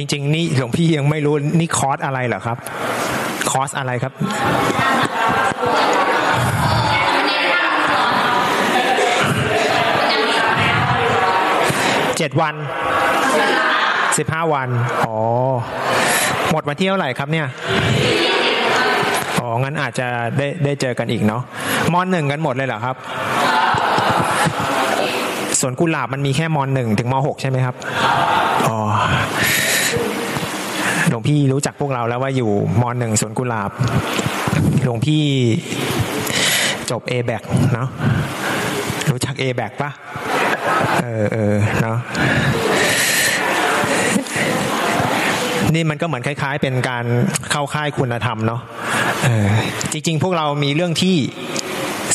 จริง ๆ นี่หลวงพี่ยังไม่รู้นี่คอร์สอะไรเหรอครับ คอร์สอะไรครับเจ็ดวันสิบห้าวัน อ๋อ หมดวันที่เท่าไหร่ครับเนี่ย อ๋อ งั้นอาจจะได้ได้เจอกันอีกเนาะมอนหนึ่งกันหมดเลยเหรอครับสวนกุหลาบมันมีแค่มหนึ่งถึงมหกใช่ไหมครับ อ๋อ หลวงพี่รู้จักพวกเราแล้วว่าอยู่มหนึ่งสวนกุหลาบ หลวงพี่จบ a b a c เนาะรู้จัก a b a c ปะเออเออเนาะนี่มันก็เหมือนคล้าย ๆ เป็นการเข้าค่ายคุณธรรมเนาะออจริง ๆ พวกเรามีเรื่องที่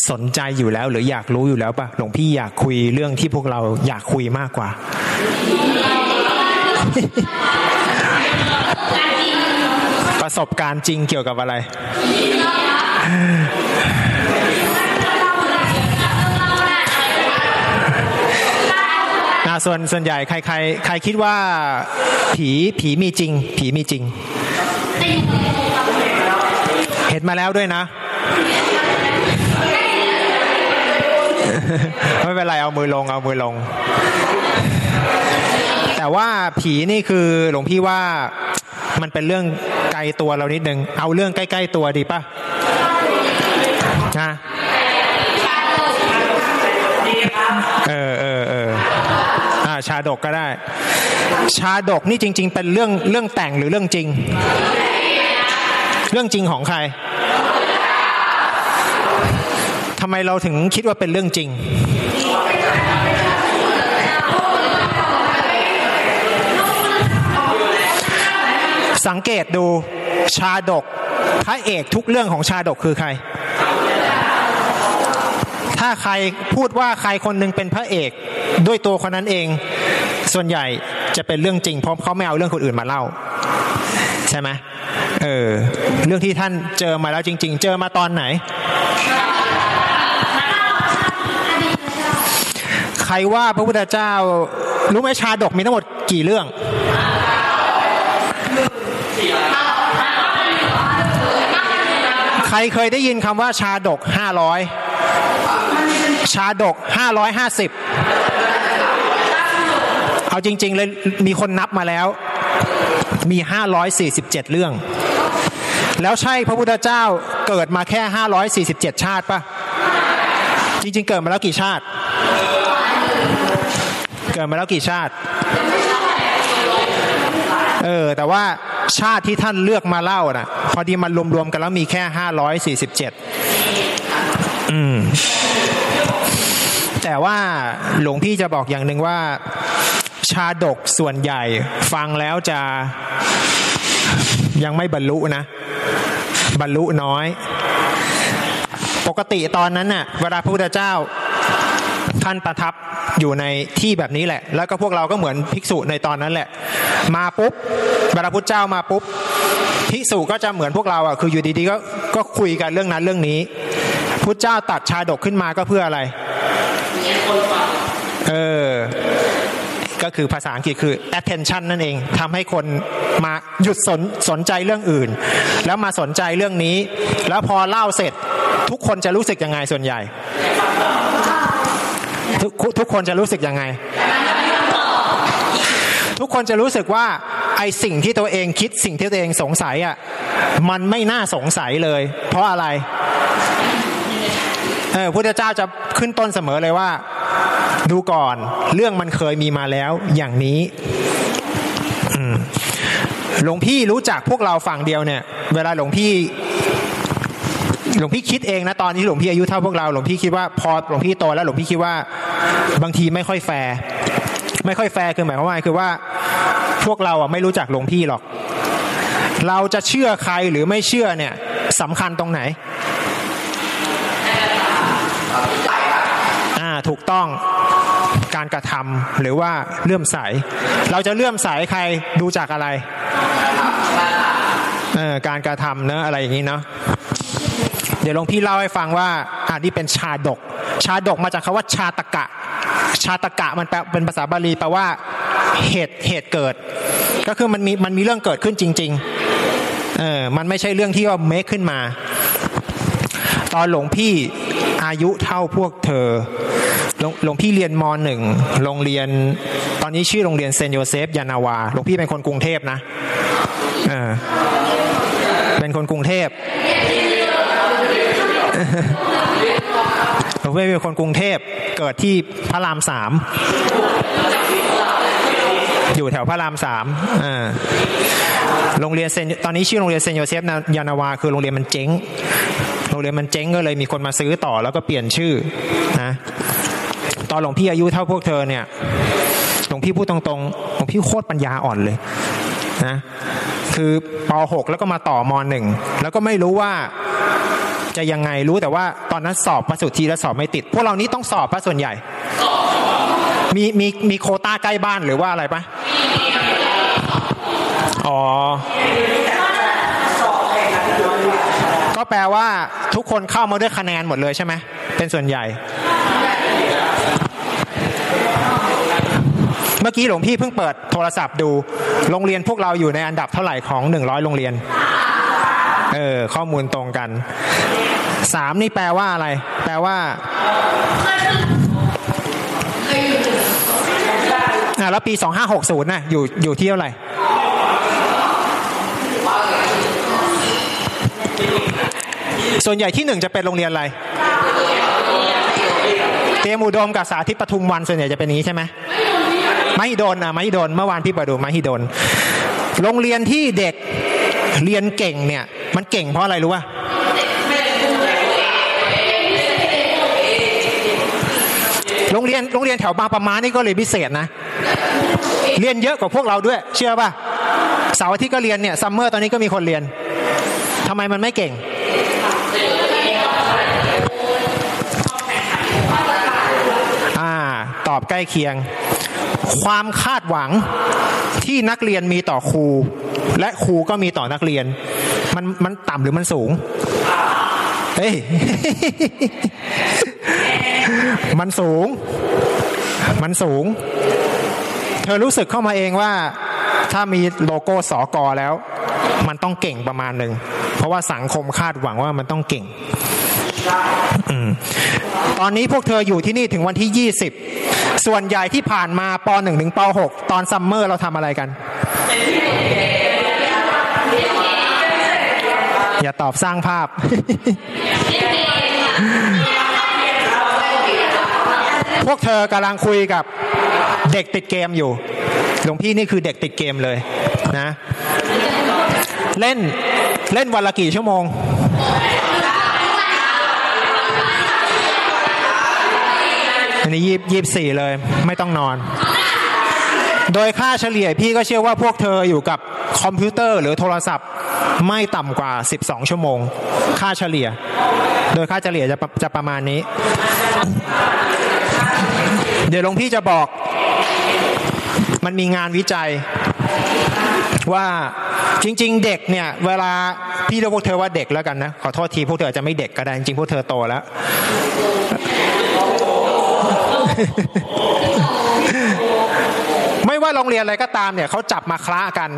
สนใจอยู่แล้ว หรืออยากรู้อยู่แล้วปะหลวงพี่อยากคุยเรื่องที่พวกเราอยากคุยมากกว่า ประสบการณ์จริงเกี่ยวกับอะไร ส่วนส่วนใหญ่ใครใครใครคิดว่าผีผีมีจริง ผีมีจริง เห็นมาแล้วด้วยนะไม่เป็นไรเอามือลงเอามือลง แต่ว่าผีนี่คือหลวงพี่ว่ามันเป็นเรื่องไกลตัวเรานิดนึง เอาเรื่องใกล้ ๆ ตัวดีป่ะนะเออเออเอออ่าชาดกก็ได้ ชาดกนี่จริง ๆ เป็นเรื่องเรื่องแต่งหรือเรื่องจริง เรื่องจริงของใครทำไมเราถึงคิดว่าเป็นเรื่องจริง สังเกตดูชาดก พระเอกทุกเรื่องของชาดกคือใคร ถ้าใครพูดว่าใครคนหนึ่งเป็นพระเอกด้วยตัวคนนั้นเอง ส่วนใหญ่จะเป็นเรื่องจริงเพราะเขาไม่เอาเรื่องคนอื่นมาเล่า ใช่ไหมเออเรื่องที่ท่านเจอมาแล้วจริง ๆ เจอมาตอนไหน ใครว่าพระพุทธเจ้ารู้ไหมชาดกมีทั้งหมดกี่เรื่อง ใครเคยได้ยินคำว่าชาดกห้าร้อยชาดกห้าร้อยห้าสิบเอาจริง ๆ เลยมีคนนับมาแล้ว มีห้าร้อยสี่สิบเจ็ดเรื่อง แล้วใช่พระพุทธเจ้าเกิดมาแค่ห้าร้อยสี่สิบเจ็ดชาติปะจริง ๆ เกิดมาแล้วกี่ชาติ เกิดมาแล้วกี่ชาติ เออ แต่ว่าชาติที่ท่านเลือกมาเล่านะ่ะ พอดีมันรวมๆกันแล้วมีแค่ห้าร้อยสี่สิบเจ็ดอืม แต่ว่าหลวงพี่จะบอกอย่างหนึ่งว่า ชาดกส่วนใหญ่ฟังแล้วจะยังไม่บรรลุนะ บรรลุน้อย ปกติตอนนั้นน่ะ เวลาพระพุทธเจ้า ท่านประทับอยู่ในที่แบบนี้แหละ แล้วก็พวกเราก็เหมือนภิกษุในตอนนั้นแหละ มาปุ๊บเวลาพุทธเจ้ามาปุ๊บภิกษุก็จะเหมือนพวกเราอะคืออยู่ดีๆก็ก็คุยกันเรื่องนั้นเรื่องนี้พุทธเจ้าตัดชาดกขึ้นมาก็เพื่ออะไรเออก็คือภาษาอังกฤษคือ attention นั่นเองทำให้คนมาหยุดสนสนใจเรื่องอื่น แล้วมาสนใจเรื่องนี้ แล้วพอเล่าเสร็จทุกคนจะรู้สึกยังไงส่วนใหญ่ ทุกทุกคนจะรู้สึกยังไง ทุกคนจะรู้สึกว่าไอสิ่งที่ตัวเองคิดสิ่งที่ตัวเองสงสัยอะมันไม่น่าสงสัยเลย เพราะอะไรเออพุทธเจ้าจะขึ้นต้นเสมอเลยว่า ดูก่อนเรื่องมันเคยมีมาแล้วอย่างนี้หลวงพี่รู้จักพวกเราฝั่งเดียวเนี่ย เวลาหลวงพี่ หลวงพี่คิดเองนะตอนนี้หลวงพี่อายุเท่าพวกเราหลวงพี่คิดว่าพอหลวงพี่โตแล้วหลวงพี่คิดว่าบางทีไม่ค่อยแฟร์ไม่ค่อยแฟร์คือหมายความว่าคือว่าพวกเราอะไม่รู้จักหลวงพี่หรอก เราจะเชื่อใครหรือไม่เชื่อเนี่ยสำคัญตรงไหนอ่าถูกต้องการกระทำหรือว่าเลื่อมใส เราจะเลื่อมใสใครดูจากอะไรเออการกระทำเนอะอะไรอย่างนี้เนาะ เดี๋ยวหลวงพี่เล่าให้ฟังว่าอ่านี่เป็นชาดก ชาดกมาจากคาว่าชาตกะ ชาตกะมันแปลเป็นภาษาบาลีแปลว่าเหตุเหตุเกิด ก็คือมันมีมันมีเรื่องเกิดขึ้นจริง ๆ เออมันไม่ใช่เรื่องที่ว่าเมคขึ้นมา ตอนหลวงพี่อายุเท่าพวกเธอหลวงพี่เรียนมหนึ่งโรงเรียน ตอนนี้ชื่อโรงเรียนเซนโยเซฟยานาวาหลวงพี่เป็นคนกรุงเทพนะ เออเป็นคนกรุงเทพ หลวงเป็นคนกรุงเทพเกิดที่พระรามสามอยู่แถวพระรามสามโรงเรียนเซนตอนนี้ชื่อโรงเรียนเซนโยเซฟยานาวา คือโรงเรียนมันเจ๊ง โรงเรียนมันเจ๊งก็เลยมีคนมาซื้อต่อแล้วก็เปลี่ยนชื่อนะ ตอนหลวงพี่อายุเท่าพวกเธอเนี่ย หลวงพี่พูดตรงๆ หลวงพี่โคตรปัญญาอ่อนเลยนะ คือป .6 แล้วก็มาต่อม .1 แล้วก็ไม่รู้ว่า จะยังไงรู้แต่ว่าตอนนั้นสอบประสุทธิและสอบไม่ติด พวกเรานี้ต้องสอบปะส่วนใหญ่ มีมีมีโคต้าใกล้บ้านหรือว่าอะไรปะอ๋อก็แปลว่าทุกคนเข้ามาด้วยคะแนนหมดเลยใช่ไหมเป็นส่วนใหญ่ เมื่อกี้หลวงพี่เพิ่งเปิดโทรศัพท์ดู โรงเรียนพวกเราอยู่ในอันดับเท่าไหร่ของหนึ่งร้อยโรงเรียน เออ ข้อมูลตรงกัน สามนี่แปลว่าอะไร แปลว่าอ่าแล้วปีสองห้าหกศูนย์น่ะอยู่อยู่ที่เท่าไหร่ส่วนใหญ่ที่หนึ่งจะเป็นโรงเรียนอะไร เตรียมอุดมกับสาธิตปทุมวันส่วนใหญ่จะเป็นนี้ใช่ไหมมหิดลอะมหิดลเมื่อวานพี่ไปดูมหิดลโรงเรียนที่เด็กเรียนเก่งเนี่ย มันเก่งเพราะอะไรรู้ป่ะ โรงเรียนโรงเรียนแถวบางประมานี่ก็เลยพิเศษนะ เรียนเยอะกว่าพวกเราด้วย เชื่อป่ะเสาร์อาทิตย์ก็เรียนเนี่ยซัมเมอร์ตอนนี้ก็มีคนเรียนทำไมมันไม่เก่งอ่าตอบใกล้เคียง ความคาดหวังที่นักเรียนมีต่อครู และครูก็มีต่อนักเรียน มันมันต่ำหรือมันสูงเฮ้ย มันสูง มันสูง เธอรู้สึกเข้ามาเองว่า ถ้ามีโลโก้สอกอแล้ว มันต้องเก่งประมาณหนึ่ง เพราะว่าสังคมคาดหวังว่ามันต้องเก่งตอนนี้พวกเธออยู่ที่นี่ถึงวันที่20ส่วนใหญ่ที่ผ่านมาป .1 ถึงป .6 ตอนซัมเมอร์เราทำอะไรกัน อย่าตอบสร้างภาพ พวกเธอกำลังคุยกับเด็กติดเกมอยู่ หลวงพี่นี่คือเด็กติดเกมเลยนะ เล่นเล่นวันละกี่ชั่วโมง อันนี้ยีบยีบสี่เลย ไม่ต้องนอน โดยค่าเฉลี่ยพี่ก็เชื่อว่าพวกเธออยู่กับคอมพิวเตอร์หรือโทรศัพท์ไม่ต่ำกว่า 12 ชั่วโมง ค่าเฉลี่ย โดยค่าเฉลี่ยจะจะประมาณนี้ เดี๋ยวหลวงพี่จะบอก มันมีงานวิจัย ว่าจริง ๆ เด็กเนี่ย เวลาพี่เรียกพวกเธอว่าเด็กแล้วกันนะ ขอโทษทีพวกเธอจะไม่เด็กก็ได้ จริงๆพวกเธอโตแล้วไม่ว่าโรงเรียนอะไรก็ตามเนี่ยเขาจับมาคล้ากัน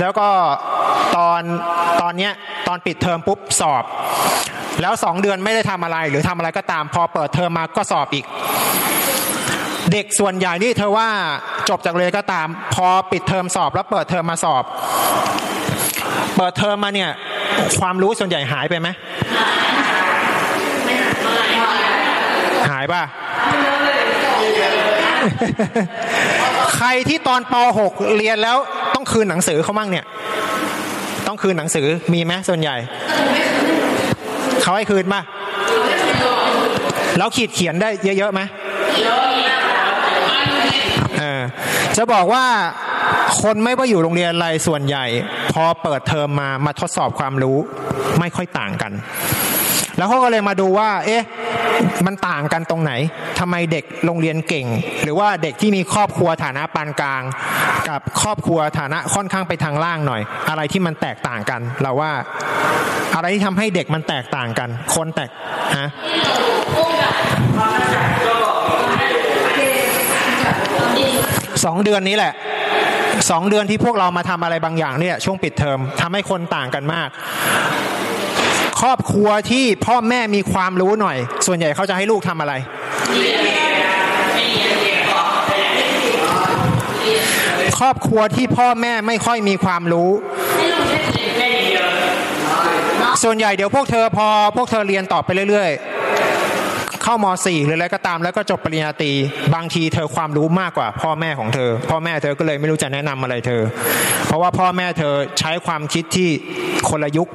แล้วก็ตอนตอนเนี้ยตอนปิดเทอมปุ๊บสอบ แล้วสองเดือนไม่ได้ทำอะไร หรือทำอะไรก็ตามพอเปิดเทอมมาก็สอบอีก เด็กส่วนใหญ่นี่เธอว่าจบจากเรียก็ตาม พอปิดเทอมสอบแล้วเปิดเทอมมาสอบ เปิดเทอมมาเนี่ย ความรู้ส่วนใหญ่หายไปไหมหายป่ะใครที่ตอนป .6 เรียนแล้วต้องคืนหนังสือเขามั่งเนี่ย ต้องคืนหนังสือมีไหมส่วนใหญ่ เขาให้คืนป่ะแล้วขีดเขียนได้เยอะๆไหมเออจะบอกว่าคนไม่ว่าอยู่โรงเรียนอะไรส่วนใหญ่ พอเปิดเทอมมามาทดสอบความรู้ไม่ค่อยต่างกัน แล้วเขาก็เลยมาดูว่า เอ๊ะ มันต่างกันตรงไหนทำไมเด็กโรงเรียนเก่ง หรือว่าเด็กที่มีครอบครัวฐานะปานกลาง กับครอบครัวฐานะค่อนข้างไปทางล่างหน่อย อะไรที่มันแตกต่างกัน เราว่า อะไรที่ทำให้เด็กมันแตกต่างกัน คนแตกฮะสองเดือนนี้แหละสองเดือนที่พวกเรามาทำอะไรบางอย่างเนี่ย ช่วงปิดเทอมทำให้คนต่างกันมาก ครอบครัวที่พ่อแม่มีความรู้หน่อย ส่วนใหญ่เขาจะให้ลูกทำอะไรครอบครัวที่พ่อแม่ไม่ค่อยมีความรู้ ส่วนใหญ่เดี๋ยวพวกเธอพอพวกเธอเรียนต่อไปเรื่อย ๆ เข้ามสี่หรืออะไรก็ตามแล้วก็จบปริญญาตรีบางทีเธอความรู้มากกว่า พ่อแม่ของเธอ พ่อแม่เธอก็เลยไม่รู้จะแนะนำอะไรเธอ เพราะว่าพ่อแม่เธอใช้ความคิดที่คนละยุค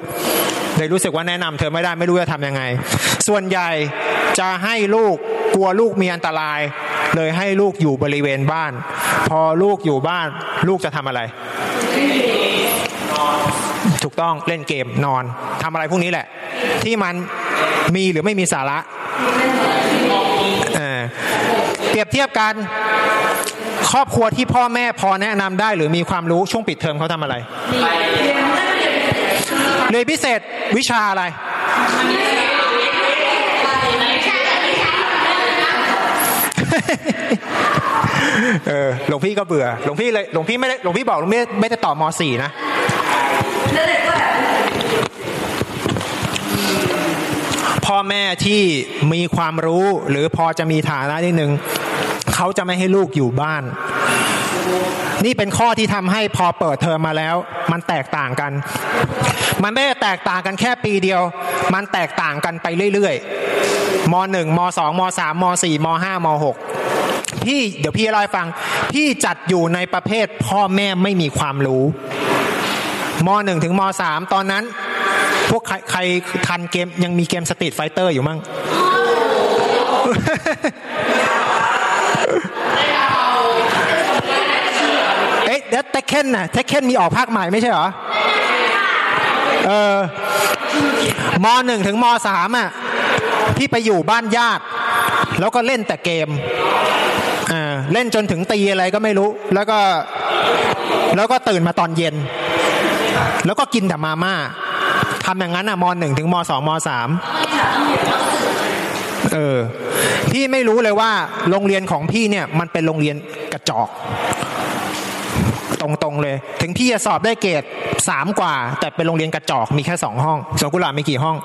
เลยรู้สึกว่าแนะนำเธอไม่ได้ไม่รู้จะทำยังไง ส่วนใหญ่จะให้ลูกกลัวลูกมีอันตราย เลยให้ลูกอยู่บริเวณบ้าน พอลูกอยู่บ้าน ลูกจะทำอะไร ถูกต้องเล่นเกมนอนทำอะไรพวกนี้แหละ ที่มันมีหรือไม่มีสาระเออเปรียบเทียบกันครอบครัวที่พ่อแม่พอแนะนำได้หรือมีความรู้ช่วงปิดเทอมเขาทำอะไร เรียนพิเศษวิชาอะไร เออหลวงพี่ก็เบื่อหลวงพี่เลยหลวงพี่ไม่ได้หลวงพี่บอกหลวงพี่ไม่ได้ต่อมสี่นะพ่อแม่ที่มีความรู้หรือพอจะมีฐานะนิดนึงเขาจะไม่ให้ลูกอยู่บ้าน นี่เป็นข้อที่ทำให้พอเปิดเทอมมาแล้ว มันแตกต่างกัน มันไม่ได้แตกต่างกันแค่ปีเดียว มันแตกต่างกันไปเรื่อยๆมหนึ่งมสองมสามมสี่มห้ามหกพี่เดี๋ยวพี่เล่าให้ฟัง พี่จัดอยู่ในประเภทพ่อแม่ไม่มีความรู้มหนึ่งถึงมสามตอนนั้น พวกใครใครทันเกมยังมีเกม Street Fighter อยู่มั้ง เอ๊ะเดี๋ยว Tekken น่ะ Tekken มีออกภาคใหม่ไม่ใช่เหรอเออมหนึ่งถึงมสามอะพี่ไปอยู่บ้านญาติ แล้วก็เล่นแต่เกมอ่าเล่นจนถึงตีอะไรก็ไม่รู้ แล้วก็แล้วก็ตื่นมาตอนเย็น แล้วก็กินแต่มาม่าทำอย่างนั้นอะมหนึ่งถึงมสองมสามเออพี่ไม่รู้เลยว่าโรงเรียนของพี่เนี่ยมันเป็นโรงเรียนกระจอก ตรงๆเลย ถึงพี่จะสอบได้เกรดสามกว่า แต่เป็นโรงเรียนกระจอกมีแค่สองห้องสวนกุหลาบมีกี่ห้อง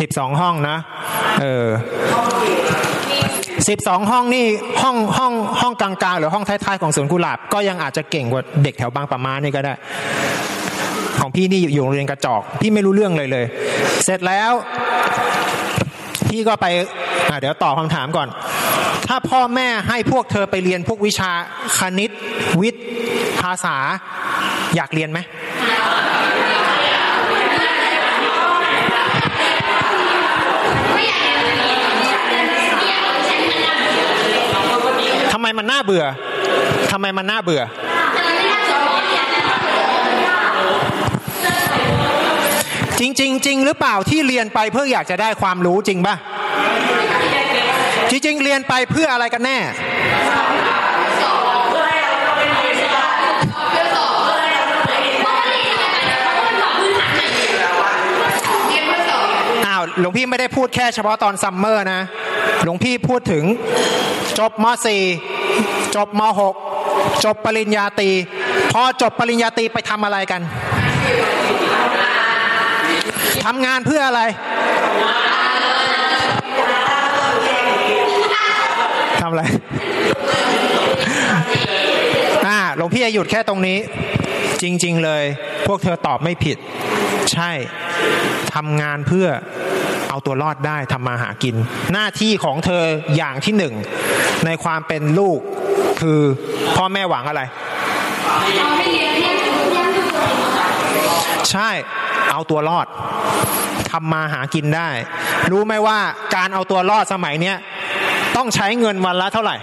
สิบสองห้องนะ เออสิบสองห้องนี่ห้องห้องห้องกลางๆ หรือห้องท้ายๆของสวนกุหลาบ ก็ยังอาจจะเก่งกว่าเด็กแถวบางปะมานี่ก็ได้ ของพี่นี่อยู่โรงเรียนกระจอก พี่ไม่รู้เรื่องเลยเลย เสร็จแล้ว พี่ก็ไปเดี๋ยวตอบคำถามก่อน ถ้าพ่อแม่ให้พวกเธอไปเรียนพวกวิชาคณิต วิทย์ ภาษา อยากเรียนไหมทำไมมันน่าเบื่อทำไมมันน่าเบื่อ จริงจริงจริงหรือเปล่าที่เรียนไปเพื่ออยากจะได้ความรู้จริงป่ะจริงๆเรียนไปเพื่ออะไรกันแน่อ้าวหลวงพี่ไม่ได้พูดแค่เฉพาะตอนซัมเมอร์นะ หลวงพี่พูดถึงจบม .4 จบม .6 จบปริญญาตรีพอจบปริญญาตรีไปทำอะไรกัน ทำงานเพื่ออะไรทำอะไรอ่าหลวงพี่จะหยุดแค่ตรงนี้ จริง ๆ เลย พวกเธอตอบไม่ผิด ใช่ทำงานเพื่อเอาตัวรอดได้ทำมาหากิน หน้าที่ของเธออย่างที่หนึ่ง ในความเป็นลูกคือพ่อแม่หวังอะไร ใช่ เอาตัวรอดทำมาหากินได้ รู้ไหมว่าการเอาตัวรอดสมัยเนี้ยต้องใช้เงินวันละเท่าไหร่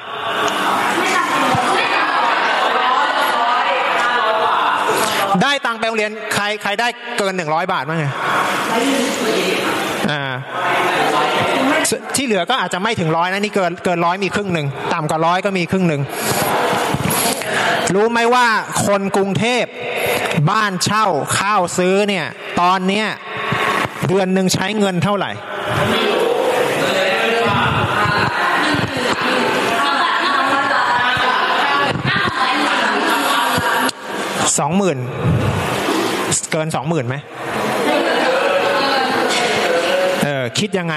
ได้ตังค์ไปโรงเรียนใครใครได้เกินหนึ่งร้อยบาทมั้งไงอ่าที่เหลือก็อาจจะไม่ถึงร้อยนะนี่เกินเกินร้อยมีครึ่งหนึ่งต่ำกว่าร้อยก็มีครึ่งหนึ่งรู้ไหมว่าคนกรุงเทพ บ้านเช่าข้าวซื้อเนี่ย ตอนเนี้ยเดือนหนึ่งใช้เงินเท่าไหร่สองหมื่นเกินสองหมื่นไหมเออคิดยังไง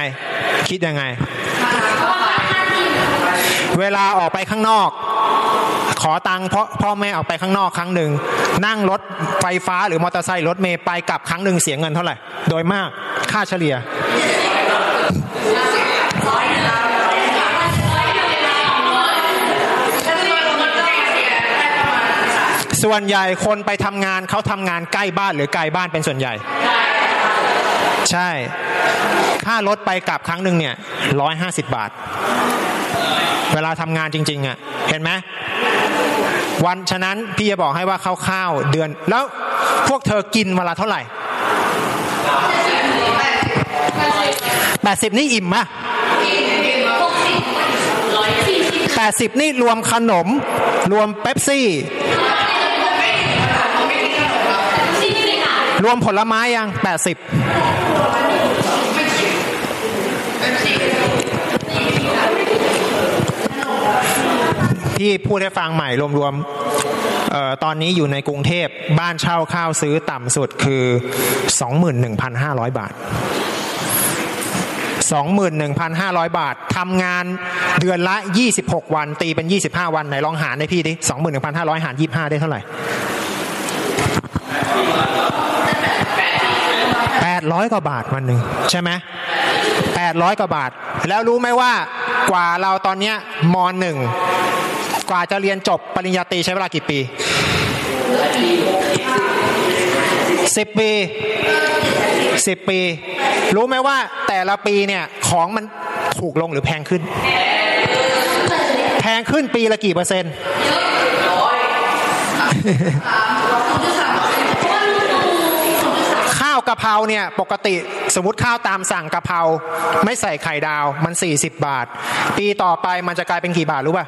คิดยังไง เวลาออกไปข้างนอก ขอตังค์เพราะพ่อแม่ออกไปข้างนอกครั้งหนึ่งนั่งรถไฟฟ้าหรือมอเตอร์ไซค์รถเมย์ไปกลับครั้งหนึ่งเสียเงินเท่าไหร่ โดยมากค่าเฉลี่ยส่วนใหญ่คนไปทำงานเขาทำงานใกล้บ้านหรือไกลบ้านเป็นส่วนใหญ่ ใช่ ค่ารถไปกลับครั้งหนึ่งเนี่ยร้อยห้าสิบบาท เวลาทำงานจริงๆอะ เห็นไหม วันฉะนั้นพี่จะบอกให้ว่าคร่าวๆเดือน แล้วพวกเธอกินเวลาเท่าไหร่แปดสิบนี่อิ่มมะแปดสิบนี่รวมขนม รวมเป๊ปซี่ รวมผลไม้ยังแปดสิบ พี่พูดให้ฟังใหม่รวมๆตอนนี้อยู่ในกรุงเทพบ้านเช่าข้าวซื้อต่ำสุดคือ 21,500 บาท 21,500 บาททำงานเดือนละ 26 วัน ตีเป็น 25 วันไหนลองหารให้พี่ดิ 21,500 หาร 25 ได้เท่าไหร่800กว่าบาทวันหนึ่งใช่ไหม800กว่าบาท แล้วรู้ไหมว่ากว่าเราตอนเนี้ยมหนึ่ง กว่าจะเรียนจบปริญญาตรีใช้เวลากี่ปีสิบปีสิบปี รู้ไหมว่าแต่ละปีเนี่ยของมันถูกลงหรือแพงขึ้น แพงขึ้นปีละกี่เปอร์เซ็นต์ข้าวกะเพราเนี่ยปกติ สมมติข้าวตามสั่งกะเพราไม่ใส่ไข่ดาวมัน 40 บาท ปีต่อไปมันจะกลายเป็นกี่บาทรู้ป่ะ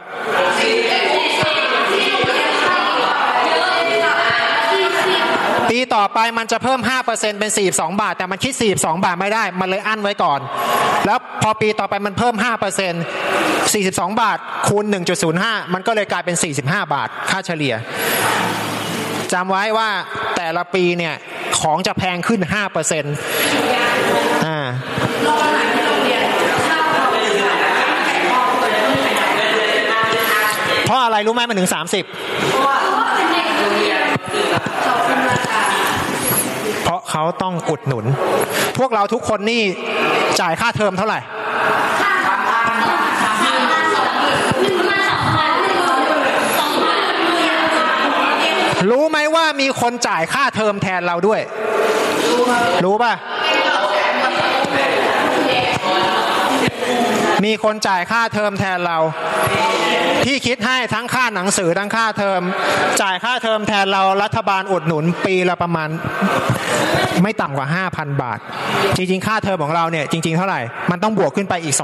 ปีต่อไปมันจะเพิ่ม 5%เป็น 42 บาท แต่มันคิด 42 บาทไม่ได้ มันเลยอั้นไว้ก่อน แล้วพอปีต่อไปมันเพิ่ม 5% 42 บาท คูณ 1.05 มันก็เลยกลายเป็น 45 บาท ค่าเฉลี่ยจำไว้ว่า แต่ละปีเนี่ยของจะแพงขึ้น5%อ่าเพราะอะไรรู้ไหมมันถึง30เพราะเขาต้องอุดหนุน พวกเราทุกคนนี่จ่ายค่าเทอมเท่าไหร่ รู้ไหมว่ามีคนจ่ายค่าเทอมแทนเราด้วย รู้ป่ะ มีคนจ่ายค่าเทอมแทนเราพี่คิดให้ทั้งค่าหนังสือทั้งค่าเทอม จ่ายค่าเทอมแทนเรารัฐบาลอุดหนุนปีละประมาณ ไม่ต่ำกว่า 5,000 บาท จริง ๆ ค่าเทอมของเราเนี่ยจริง ๆ เท่าไหร่ มันต้องบวกขึ้นไปอีก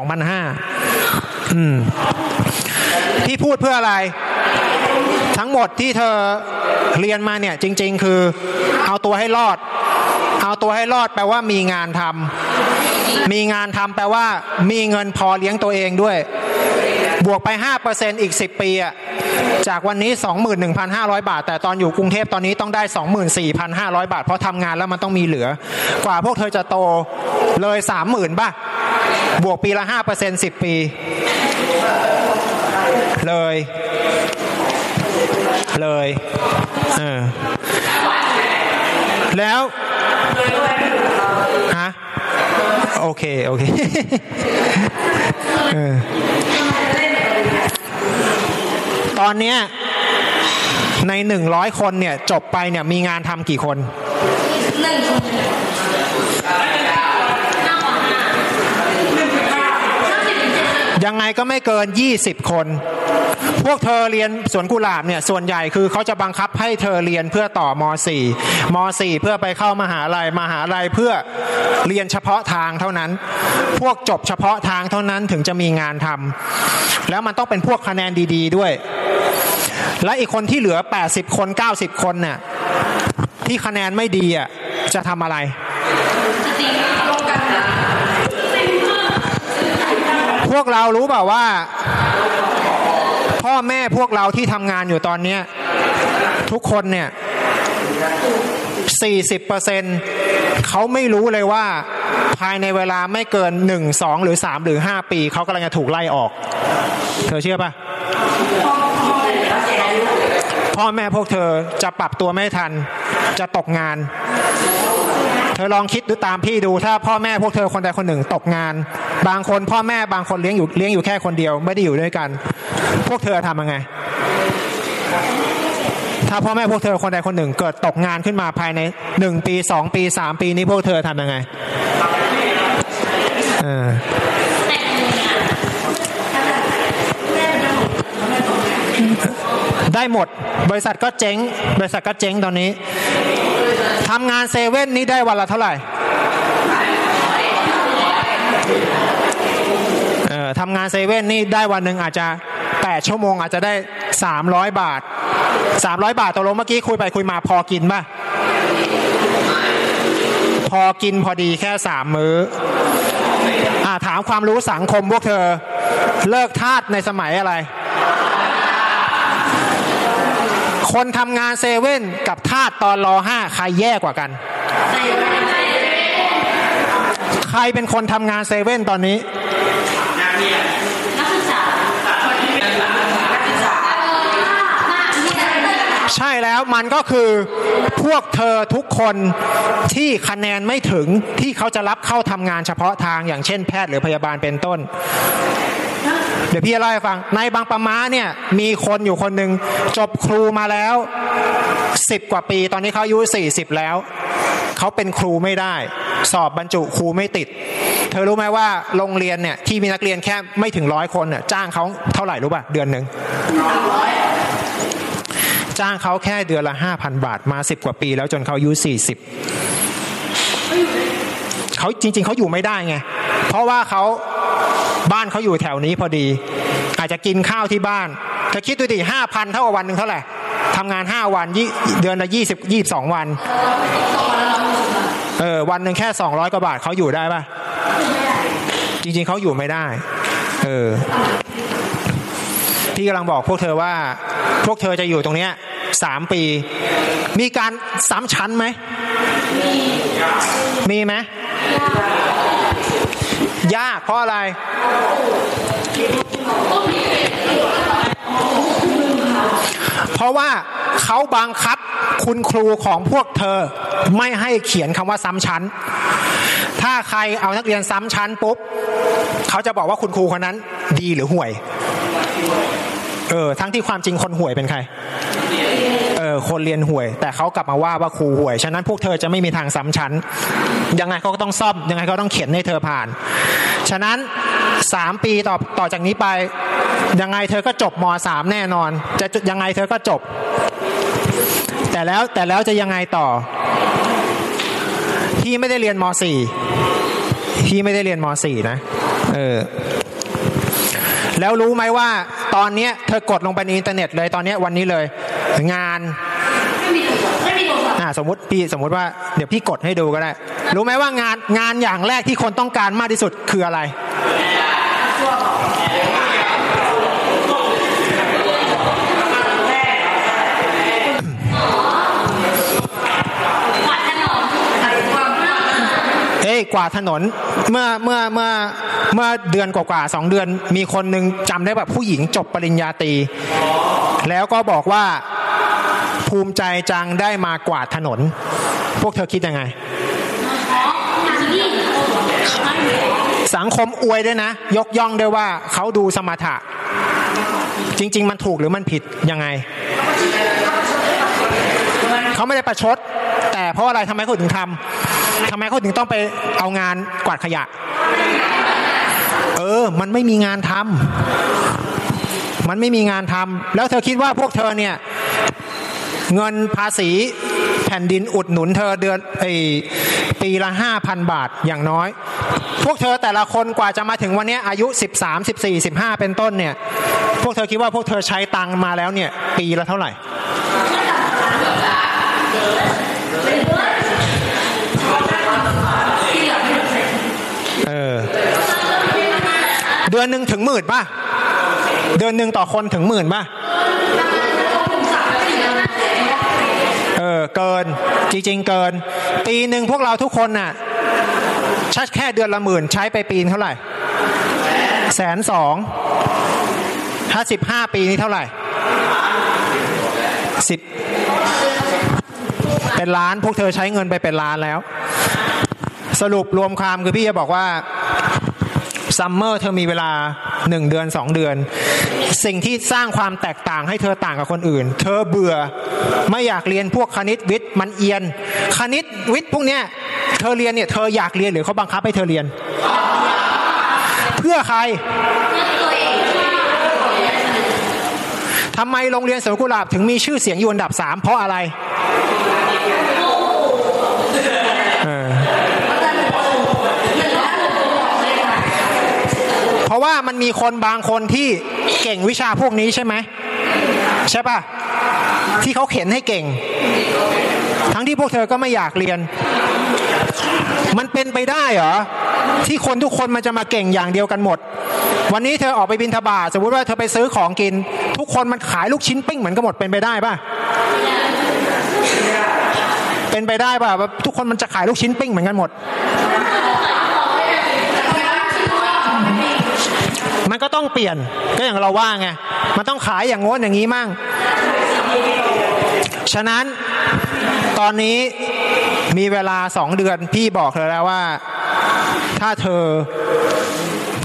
2,500อืม พี่พูดเพื่ออะไร ทั้งหมดที่เธอเรียนมาเนี่ยจริง ๆ คือเอาตัวให้รอด เอาตัวให้รอดแปลว่ามีงานทำมีงานทำแปลว่า มีเงินพอเลี้ยงตัวเองด้วย บวกไป 5%อีก 10 ปีอะจากวันนี้ 21,500 บาท แต่ตอนอยู่กรุงเทพตอนนี้ต้องได้ 24,500 บาท เพราะทำงานแล้วมันต้องมีเหลือ กว่าพวกเธอจะโตเลย 30,000ป่ะบวกปีละ5% 10 ปี เลย เลยเออแล้วฮะโอเค โอเคเออตอนเนี้ยในหนึ่งร้อยคนเนี่ย จบไปเนี่ยมีงานทำกี่คน ยังไงก็ไม่เกิน 20 คน พวกเธอเรียนสวนกุหลาบเนี่ยส่วนใหญ่คือเขาจะบังคับให้เธอเรียนเพื่อต่อม .4 ม .4 เพื่อไปเข้ามหาลัยมหาลัยเพื่อเรียนเฉพาะทางเท่านั้น พวกจบเฉพาะทางเท่านั้นถึงจะมีงานทำแล้วมันต้องเป็นพวกคะแนนดี ๆ ด้วย และอีกคนที่เหลือ 80 คน 90 คนเนี่ยที่คะแนนไม่ดีอะจะทำอะไร พวกเรารู้เปล่าว่า พ่อแม่พวกเราที่ทำงานอยู่ตอนนี้ทุกคนเนี่ยสี่สิบเปอร์เซ็นเขาไม่รู้เลยว่า ภายในเวลาไม่เกินหนึ่งสองหรือสามหรือห้าปี เขากำลังจะถูกไล่ออก เธอเชื่อปะพ่อแม่พวกเธอจะปรับตัวไม่ทัน จะตกงาน เธอลองคิดดูตามพี่ดูถ้าพ่อแม่พวกเธอคนใดคนหนึ่งตกงาน บางคนพ่อแม่บางคนเลี้ยงอยู่เลี้ยงอยู่แค่คนเดียว ไม่ได้อยู่ด้วยกัน พวกเธอทำยังไง ถ้าพ่อแม่พวกเธอคนใดคนหนึ่ง เกิดตกงานขึ้นมาภายในหนึ่งปีสองปีสามปีนี้พวกเธอทำยังไงออได้หมด บริษัทก็เจ๊ง บริษัทก็เจ๊งตอนนี้ ทำงานเซเว่นนี้ได้วันละเท่าไหร่เออทำงานเซเว่นนี่ได้วันหนึ่งอาจจะแปดชั่วโมงอาจจะได้สามร้อยบาทสามร้อยบาทตกลงเมื่อกี้คุยไปคุยมาพอกินป่ะพอกินพอดีแค่สามมื้ออถามความรู้สังคมพวกเธอ เลิกทาสในสมัยอะไร คนทำงานเซเว่นกับทาสตอนรอห้าใครแย่กว่ากัน ใครเป็นคนทำงานเซเว่นตอนนี้ใช่แล้วมันก็คือพวกเธอทุกคนที่คะแนนไม่ถึงที่เขาจะรับเข้าทำงานเฉพาะทางอย่างเช่นแพทย์หรือพยาบาลเป็นต้น เดี๋ยวพี่จะเล่าให้ฟัง ในบางประมาเนี่ยมีคนอยู่คนหนึ่งจบครูมาแล้วสิบกว่าปี ตอนนี้เขาอายุสี่สิบแล้วเขาเป็นครูไม่ได้ สอบบรรจุครูไม่ติด เธอรู้ไหมว่าโรงเรียนเนี่ยที่มีนักเรียนแค่ไม่ถึงร้อยคนเนี่ยจ้างเขาเท่าไหร่รู้ป่ะเดือนหนึ่งจ้างเขาแค่เดือนละห้าพันบาทมาสิบกว่าปี แล้วจนเขาอายุสี่สิบเขาจริง ๆเขาอยู่ไม่ได้ไงเพราะว่าเขา บ้านเขาอยู่แถวนี้พอดี อาจจะกินข้าวที่บ้านเธอคิดดูดิห้าพันเท่ากับวันหนึ่งเท่าไหร่ทำงานห้าวันเดือนละยี่สิบยี่สองวันเออวันหนึ่งแค่สองร้อยกว่าบาทเขาอยู่ได้ปะจริง ๆเขาอยู่ไม่ได้ เออพี่กำลังบอกพวกเธอว่า พวกเธอจะอยู่ตรงเนี้ยสามปี มีการซ้ำชั้นไหม มีไหม ยากเพราะอะไร เพราะว่าเขาบังคับคุณครูของพวกเธอไม่ให้เขียนคำว่าซ้ำชั้น ถ้าใครเอานักเรียนซ้ำชั้นปุ๊บ เขาจะบอกว่าคุณครูคนนั้น ดีหรือห่วย เออ ทั้งที่ความจริงคนห่วยเป็นใคร ออคนเรียนห่วย แต่เขากลับมาว่าว่าครูห่วย ฉะนั้นพวกเธอจะไม่มีทางซ้ำชั้น ยังไงเขาก็ต้องซ่อม ยังไงเขาต้องเขียนให้เธอผ่าน ฉะนั้นสามปีต่อต่อจากนี้ไป ยังไงเธอก็จบมสามแน่นอน จะยังไงเธอก็จบ แต่แล้วแต่แล้วจะยังไงต่อพี่ไม่ได้เรียนมสี่พี่ไม่ได้เรียนมสี่นะ เออแล้วรู้ไหมว่า ตอนนี้เธอกดลงไปในอินเทอร์เน็ตเลยตอนนี้วันนี้เลย งานอ่าสมมติพี่สมมติว่าเดี๋ยวพี่กดให้ดูก็ได้ รู้ไหมว่างานงานอย่างแรกที่คนต้องการมากที่สุดคืออะไร กว่าดถนน เมื่อเมื่อเมื่อเมื่อเดือนกว่าๆสองเดือน มีคนหนึ่งจำได้แบบผู้หญิงจบปริญญาตรีแล้วก็บอกว่าภูมิใจจังได้มากวาดถนน พวกเธอคิดยังไง สังคมอวยด้วยนะ ยกย่องด้วยว่าเขาดูสมถะ จริง ๆ มันถูกหรือมันผิดยังไง เขาไม่ได้ประชด แต่เพราะอะไรทำไมเขาถึงทำ ทำไมเขาถึงต้องไปเอางานกวาดขยะ เออ มันไม่มีงานทำมันไม่มีงานทำแล้วเธอคิดว่าพวกเธอเนี่ย เงินภาษีแผ่นดินอุดหนุนเธอเดือนไอปีละห้าพันบาทอย่างน้อย พวกเธอแต่ละคนกว่าจะมาถึงวันนี้อายุสิบสามสิบสี่สิบห้าเป็นต้นเนี่ย พวกเธอคิดว่าพวกเธอใช้ตังมาแล้วเนี่ย ปีละเท่าไหร่ เดือนหนึ่งถึงหมื่นป่ะ เดือนหนึ่งต่อคนถึงหมื่นป่ะเอออเกินจริงๆเกิน ปีหนึ่งพวกเราทุกคนน่ะชัดแค่เดือนละหมื่นใช้ไปปีนเท่าไหร่ แสนสองถ้าสิบห้าปีนี้เท่าไหร่สิบเป็นล้านพวกเธอใช้เงินไปเป็นล้านแล้ว สรุปรวมความคือพี่จะบอกว่า ซัมเมอร์เธอมีเวลาหนึ่งเดือนสองเดือน สิ่งที่สร้างความแตกต่างให้เธอต่างกับคนอื่น เธอเบื่อไม่อยากเรียนพวกคณิตวิทย์มันเอียน คณิตวิทย์พวกเนี้ยเธอเรียนเนี่ยเธออยากเรียนหรือเขาบังคับให้เธอเรียน เพื่อใครทำไมโรงเรียนสวนกุหลาบถึงมีชื่อเสียงอยู่อันดับสามเพราะอะไร ราะว่ามันมีคนบางคนที่เก่งวิชาพวกนี้ใช่ไหมใช่ปะที่เขาเข็นให้เก่ง ทั้งที่พวกเธอก็ไม่อยากเรียน มันเป็นไปได้เหรอที่คนทุกคนมันจะมาเก่งอย่างเดียวกันหมด วันนี้เธอออกไปบินทบาทสมมติว่าเธอไปซื้อของกิน ทุกคนมันขายลูกชิ้นปิ้งเหมือนกันหมดเป็นไปได้ปะเป็นไปได้ป่ะว่าทุกคนมันจะขายลูกชิ้นปิ้งเหมือนกันหมด มันก็ต้องเปลี่ยนก็อย่างเราว่าไงมันต้องขายอย่างโน้นอย่างนี้มั่ง ฉะนั้นตอนนี้มีเวลาสองเดือนพี่บอกเธอแล้วว่า ถ้าเธอ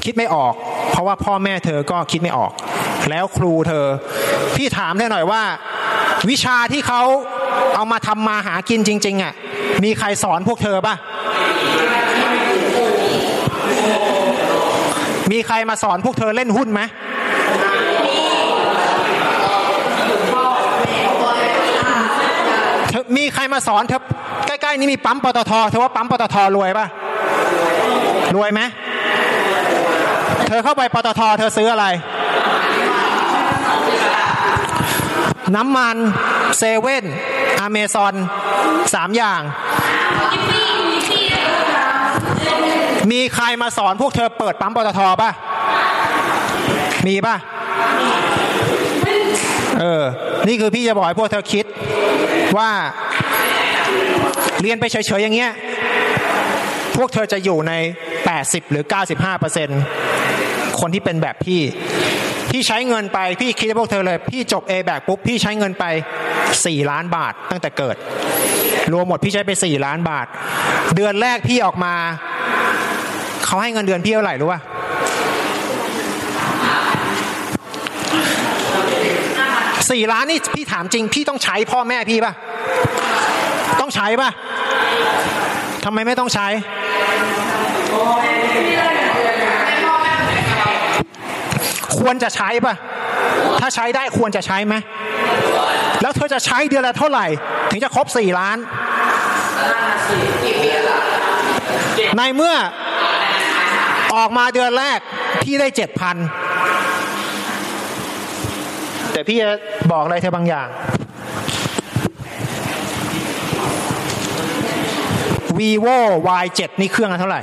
คิดไม่ออก เพราะว่าพ่อแม่เธอก็คิดไม่ออก แล้วครูเธอ พี่ถามเธอหน่อยว่า วิชาที่เขาเอามาทำมาหากินจริง ๆอะมีใครสอนพวกเธอป่ะ มีใครมาสอนพวกเธอเล่นหุ้นไหมมีใครมาสอนเธอใกล้ๆนี้มีปั๊มปตทเธอว่าปั๊มปตทรวยป่ะรวยไหมเธอเข้าไปปตทเธอซื้ออะไร น้ำมันเซเว่นอเมซอนสามอย่าง มีใครมาสอนพวกเธอเปิดปั๊มปตทป่ะ มีป่ะ เออ นี่คือพี่จะบอกให้พวกเธอคิดว่าเรียนไปเฉยๆอย่างเงี้ย พวกเธอจะอยู่ใน 80 หรือ 95เปอร์เซ็นคนที่เป็นแบบพี่ พี่ใช้เงินไป พี่คิดพวกเธอเลย พี่จบ A แบกปุ๊บ พี่ใช้เงินไป 4 ล้านบาทตั้งแต่เกิด รวมหมดพี่ใช้ไป 4 ล้านบาท เดือนแรกพี่ออกมา เขาให้เงินเดือนพี่เท่าไหร่รู้ป่ะสี่ล้านนี่พี่ถามจริง พี่ต้องใช้พ่อแม่พี่ป่ะ ต้องใช้ป่ะทำไมไม่ต้องใช้ ควรจะใช้ป่ะ ถ้าใช้ได้ควรจะใช้ไหมแล้วเธอจะใช้เดือนละเท่าไหร่ ถึงจะครบสี่ล้าน ในเมื่อ ออกมาเดือนแรกพี่ได้เจ็ดพันแต่พี่จะบอกอะไรเธอบางอย่าง vivo y7 นี่เครื่องเท่าไหร่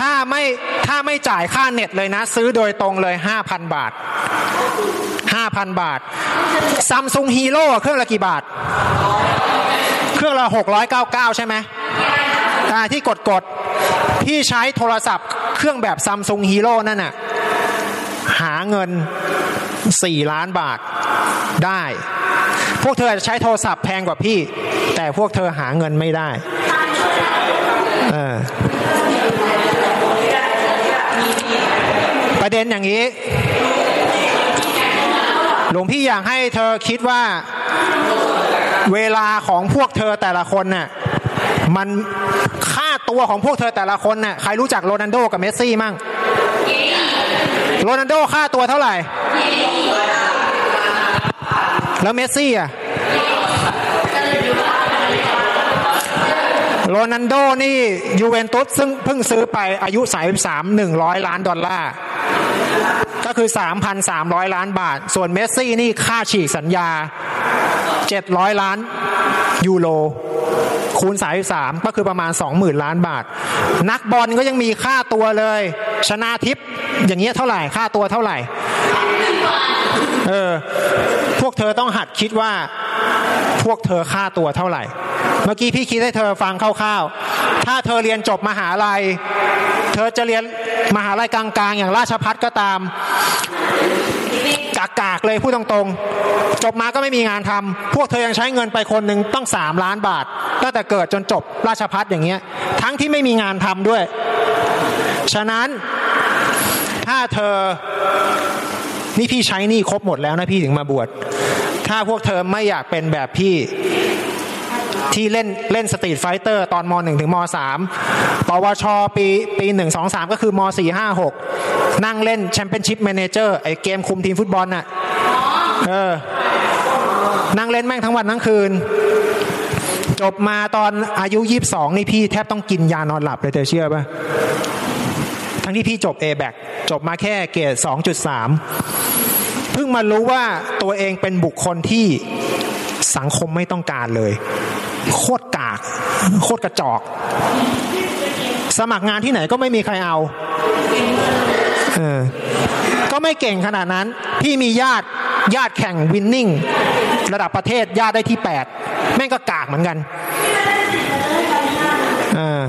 ถ้าไม่ถ้าไม่จ่ายค่าเน็ตเลยนะ ซื้อโดยตรงเลย 5,000 บาท 5,000 บาทซัมซุงฮีโร่เครื่องละกี่บาท เครื่องละ699ใช่ไหมอ่าที่กดกดพี่ใช้โทรศัพท์เครื่องแบบซัมซุงฮีโร่นั่นน่ะ หาเงิน4ล้านบาทได้ พวกเธอจะใช้โทรศัพท์แพงกว่าพี่ แต่พวกเธอหาเงินไม่ได้เออประเด็นอย่างนี้ หลวงพี่อยากให้เธอคิดว่า เวลาของพวกเธอแต่ละคนน่ะมันค่าตัวของพวกเธอแต่ละคนน่ะใครรู้จักโรนันโดกับเมสซี่มั่งโรนันโดค่าตัวเท่าไหร่ แล้วเมสซี่อะโรนัลโดนี่ยูเวนตุสซึ่งเพิ่งซื้อไปอายุ33 100ล้านดอลลาร์ ก็คือ 3,300 ล้านบาท ส่วนเมสซี่นี่ค่าฉีกสัญญา 700 ล้านยูโรคูณ 33 ก็คือประมาณ 20,000 ล้านบาท นักบอลก็ยังมีค่าตัวเลย ชนาทิพย์อย่างเงี้ยเท่าไหร่ค่าตัวเท่าไหร่ เออ พวกเธอต้องหัดคิดว่า พวกเธอค่าตัวเท่าไหร่ เมื่อกี้พี่คิดให้เธอฟังคร่าวๆ ถ้าเธอเรียนจบมหาลัย เธอจะเรียนมหาลัยกลางๆ อย่างราชพัฒก็ตามกากๆเลยพูดตรงๆ จบมาก็ไม่มีงานทำพวกเธอยังใช้เงินไปคนหนึ่งต้องสามล้านบาทตั้งแต่เกิดจนจบราชพัฒอย่างเงี้ย ทั้งที่ไม่มีงานทำด้วย ฉะนั้นถ้าเธอนี่พี่ใช้นี่ครบหมดแล้วนะพี่ถึงมาบวชถ้าพวกเธอไม่อยากเป็นแบบพี่ ที่เล่นเล่น Street Fighter ตอนมหนึ่งถึงมสามปวช ปีปีหนึ่งสองสามก็คือมสี่ห้าหกนั่งเล่น Championship Manager ไอเกมคุมทีมฟุตบอลน่ะเออ นั่งเล่นแม่งทั้งวันทั้งคืน จบมาตอนอายุยี่สองนี่พี่แทบต้องกินยานอนหลับเลยเธอเชื่อปะทั้งที่พี่จบ a b a c จบมาแค่เกรดสองจุดสามเพิ่งมารู้ว่าตัวเองเป็นบุคคลที่สังคมไม่ต้องการเลย โคตรกาก โคตรกระจอก สมัครงานที่ไหนก็ไม่มีใครเอา เออ ก็ไม่เก่งขนาดนั้น พี่มีญาติญาติแข่งวินนิ่ง ระดับประเทศญาติได้ที่แปดแม่งก็กากเหมือนกัน เออ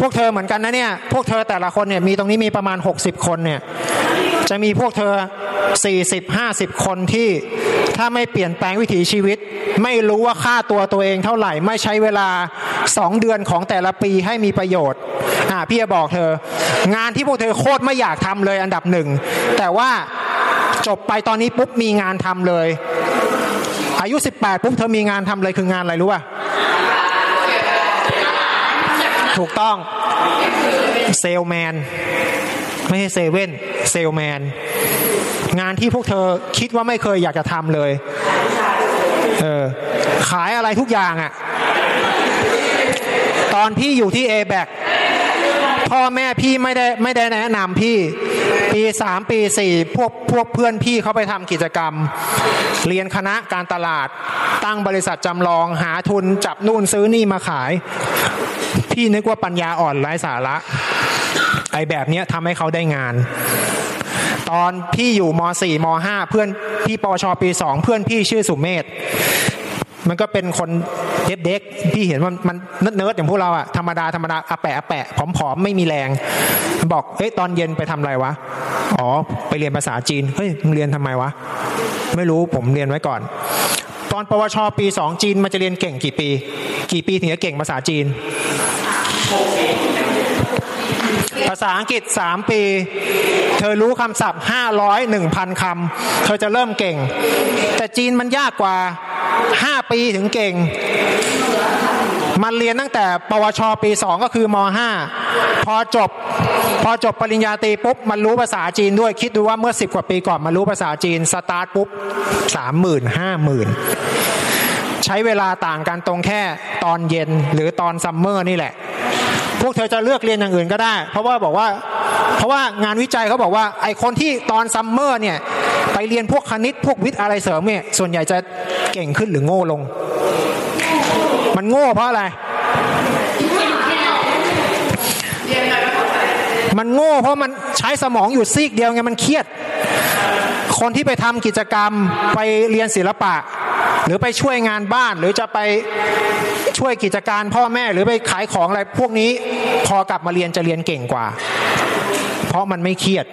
พวกเธอเหมือนกันนะเนี่ย พวกเธอแต่ละคนเนี่ยมีตรงนี้มีประมาณ 60 คนเนี่ย จะมีพวกเธอ 40 50 คนที่ถ้าไม่เปลี่ยนแปลงวิถีชีวิต ไม่รู้ว่าค่าตัวตัวเองเท่าไหร่ ไม่ใช้เวลา 2 เดือนของแต่ละปีให้มีประโยชน์อ่าพี่จะบอกเธอ งานที่พวกเธอโคตรไม่อยากทำเลยอันดับหนึ่ง แต่ว่าจบไปตอนนี้ปุ๊บมีงานทำเลย อายุ 18ปุ๊บเธอมีงานทำเลยคืองานอะไรรู้ป่ะ ถูกต้องเซลแมนไม่ใช่เซเว่นเซลแมนงานที่พวกเธอคิดว่าไม่เคยอยากจะทำเลยเออขายอะไรทุกอย่างอะ่ะ ตอนพี่อยู่ที่ a b a c พ่อแม่พี่ไม่ได้ไม่ได้แนะนำพี่ ปีสามปีสี่พวกพวกเพื่อนพี่เขาไปทำกิจกรรม เรียนคณะการตลาด ตั้งบริษัทจำลองหาทุนจับนู่นซื้อนี่มาขาย พี่นึกว่าปัญญาอ่อนไร้สาระ ไอแบบนี้ทำให้เขาได้งาน ตอนพี่อยู่ม .4 ม .5 เพื่อนพี่ปวชปีสองเพื่อนพี่ชื่อสุเมธมันก็เป็นคนเด็กๆพี่เห็นว่ามันเนิร์ดอย่างพวกเราอะธรรมดาธรรมดาอาแปะอาแปะผอมๆไม่มีแรง บอกเฮ้ยตอนเย็นไปทำอะไรวะ อ๋อ ไปเรียนภาษาจีน เฮ้ยมึงเรียนทำไมวะ ไม่รู้ผมเรียนไว้ก่อน ตอนปวชปีสองจีนมันจะเรียนเก่งกี่ปี กี่ปีถึงจะเก่งภาษาจีน ภาษาอังกฤษสามปี เธอรู้คำศัพท์ห้าร้อยหนึ่งพันคำเธอจะเริ่มเก่ง แต่จีนมันยากกว่าห้าปีถึงเก่ง มันเรียนตั้งแต่ ปวช ปีสองก็คือมห้าพอจบ พอจบปริญญาตรีปุ๊บ มันรู้ภาษาจีนด้วยคิดดูว่าเมื่อสิบกว่าปีก่อนมันรู้ภาษาจีน สตาร์ทปุ๊บสามหมื่นห้าหมื่นใช้เวลาต่างกันตรงแค่ตอนเย็นหรือตอนซัมเมอร์นี่แหละ พวกเธอจะเลือกเรียนอย่างอื่นก็ได้ เพราะว่าบอกว่า เพราะว่างานวิจัยเขาบอกว่า ไอคนที่ตอนซัมเมอร์เนี่ยไปเรียนพวกคณิตพวกวิทย์อะไรเสริมเนี่ยส่วนใหญ่จะเก่งขึ้นหรือโง่ลง มันโง่เพราะอะไร มันโง่เพราะมันใช้สมองอยู่ซีกเดียวไงมันเครียด คนที่ไปทำกิจกรรมไปเรียนศิลปะ หรือไปช่วยงานบ้าน หรือจะไปช่วยกิจการพ่อแม่หรือไปขายของอะไรพวกนี้ พอกลับมาเรียนจะเรียนเก่งกว่า เพราะมันไม่เครียด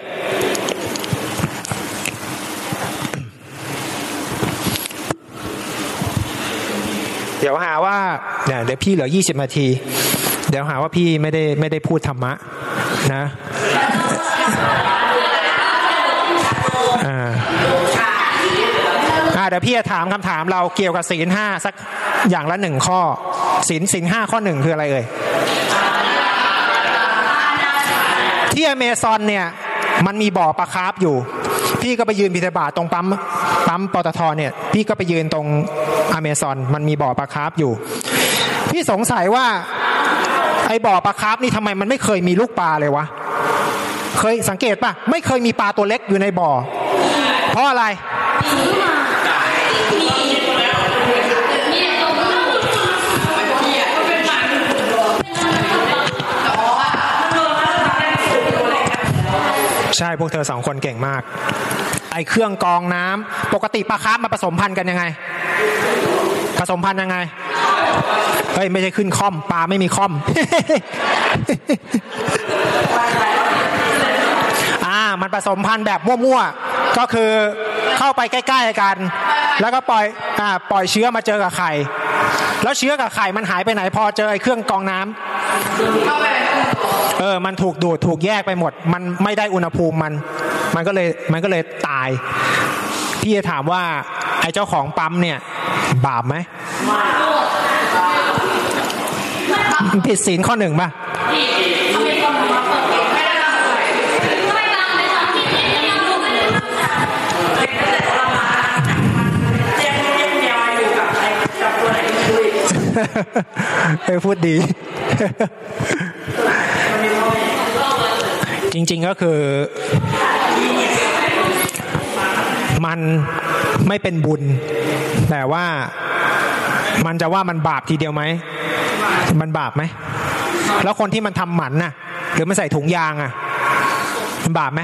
เดี๋ยวหาว่าเดี๋ยวพี่เหลือยี่สิบนาที เดี๋ยวหาว่าพี่ไม่ได้ไม่ได้พูดธรรมะ นะอ่า เดี๋ยวพี่จะถามคำถามเราเกี่ยวกับศีลห้าสักอย่างละหนึ่งข้อศีลศีลห้าข้อหนึ่งคืออะไรเอ่ยที่อเมซอนเนี่ยมันมีบ่อปลาคาร์ฟอยู่ พี่ก็ไปยืนพิธบาตตรงปั๊มปั๊มปตทเนี่ย พี่ก็ไปยืนตรงอเมซอนมันมีบ่อปลาคาร์ฟอยู่ พี่สงสัยว่าไอ้บ่อปลาคาร์ฟนี่ทำไมมันไม่เคยมีลูกปลาเลยวะ เคยสังเกตปะไม่เคยมีปลาตัวเล็กอยู่ในบ่อ เพราะอะไร ใช่พวกเธอสองคนเก่งมาก ไอเครื่องกรองน้ำปกติปลาคาร์ฟมาผสมพันธุ์กันยังไง ผสมพันธุ์ยังไงเฮ้ยไม่ใช่ขึ้นคอมปลาไม่มีคอมอ่ามันผสมพันธุ์แบบมั่วๆก็คือเข้าไปใกล้ๆกัน แล้วก็ปล่อยอ่าปล่อยเชื้อมาเจอกับไข่แล้วเชื้อกับไข่มันหายไปไหนพอเจอไอ้เครื่องกรองน้ำ เออ มันถูกดูดถูกแยกไปหมด มันไม่ได้อุณหภูมิมัน มันก็เลยมันก็เลยตาย พี่จะถามว่า ไอ้เจ้าของปั๊มเนี่ย บาปไหมผิดศีลข้อหนึ่งป่ะเออพูดดี จริง ๆก็คือ มันไม่เป็นบุญ แต่ว่ามันจะว่ามันบาปทีเดียวไหม มันบาปไหม แล้วคนที่มันทำหมันน่ะ หรือมันใส่ถุงยางอะ มันบาปไหม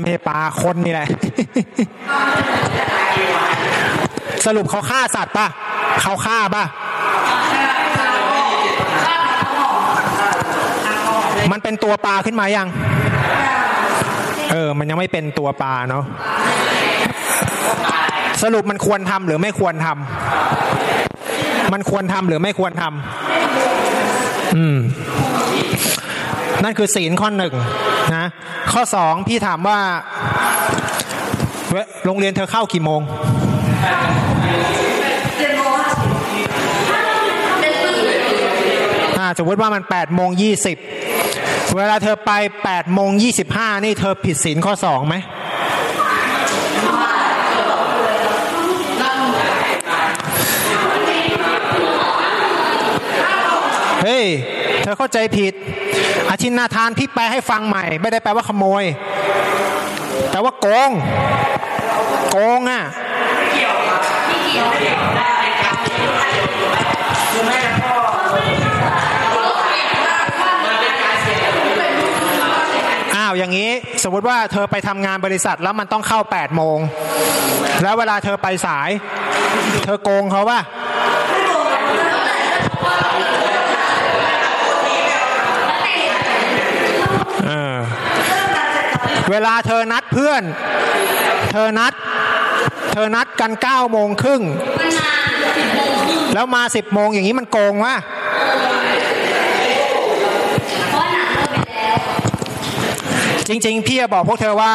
ไม่ใช่ปลาคนนี่แหละ สรุปเขาฆ่าสัตว์ป่ะ เขาฆ่าป่ะ มันเป็นตัวปลาขึ้นมายัง เออ มันยังไม่เป็นตัวปลาเนาะสรุปมันควรทำหรือไม่ควรทำมันควรทำหรือไม่ควรทำอืม นั่นคือศีลข้อหนึ่งนะ ข้อสองพี่ถามว่าเว้ยโรงเรียนเธอเข้ากี่โมงอ่าสมมติว่ามันแปดโมงยี่สิบ เวลาเธอไปแปดโมงยี่สิบห้านี่เธอผิดศีลข้อสองไหมเฮ้ย เธอเข้าใจผิด อาชินนาทานที่แปลให้ฟังใหม่ ไม่ได้แปลว่าขโมย แต่ว่าโกง โกงอะอ้าว อย่างนี้ สมมติว่าเธอไปทำงานบริษัทแล้วมันต้องเข้า8ปดโมง แล้วเวลาเธอไปสาย เธอโกงเขาป่ะเออเวลาเธอนัดเพื่อน เธอนัด เธอนัดกันเก้าโมงครึ่ง แล้วมาสิบโมงอย่างนี้มันโกงวะ จริง ๆ พี่จะบอกพวกเธอว่า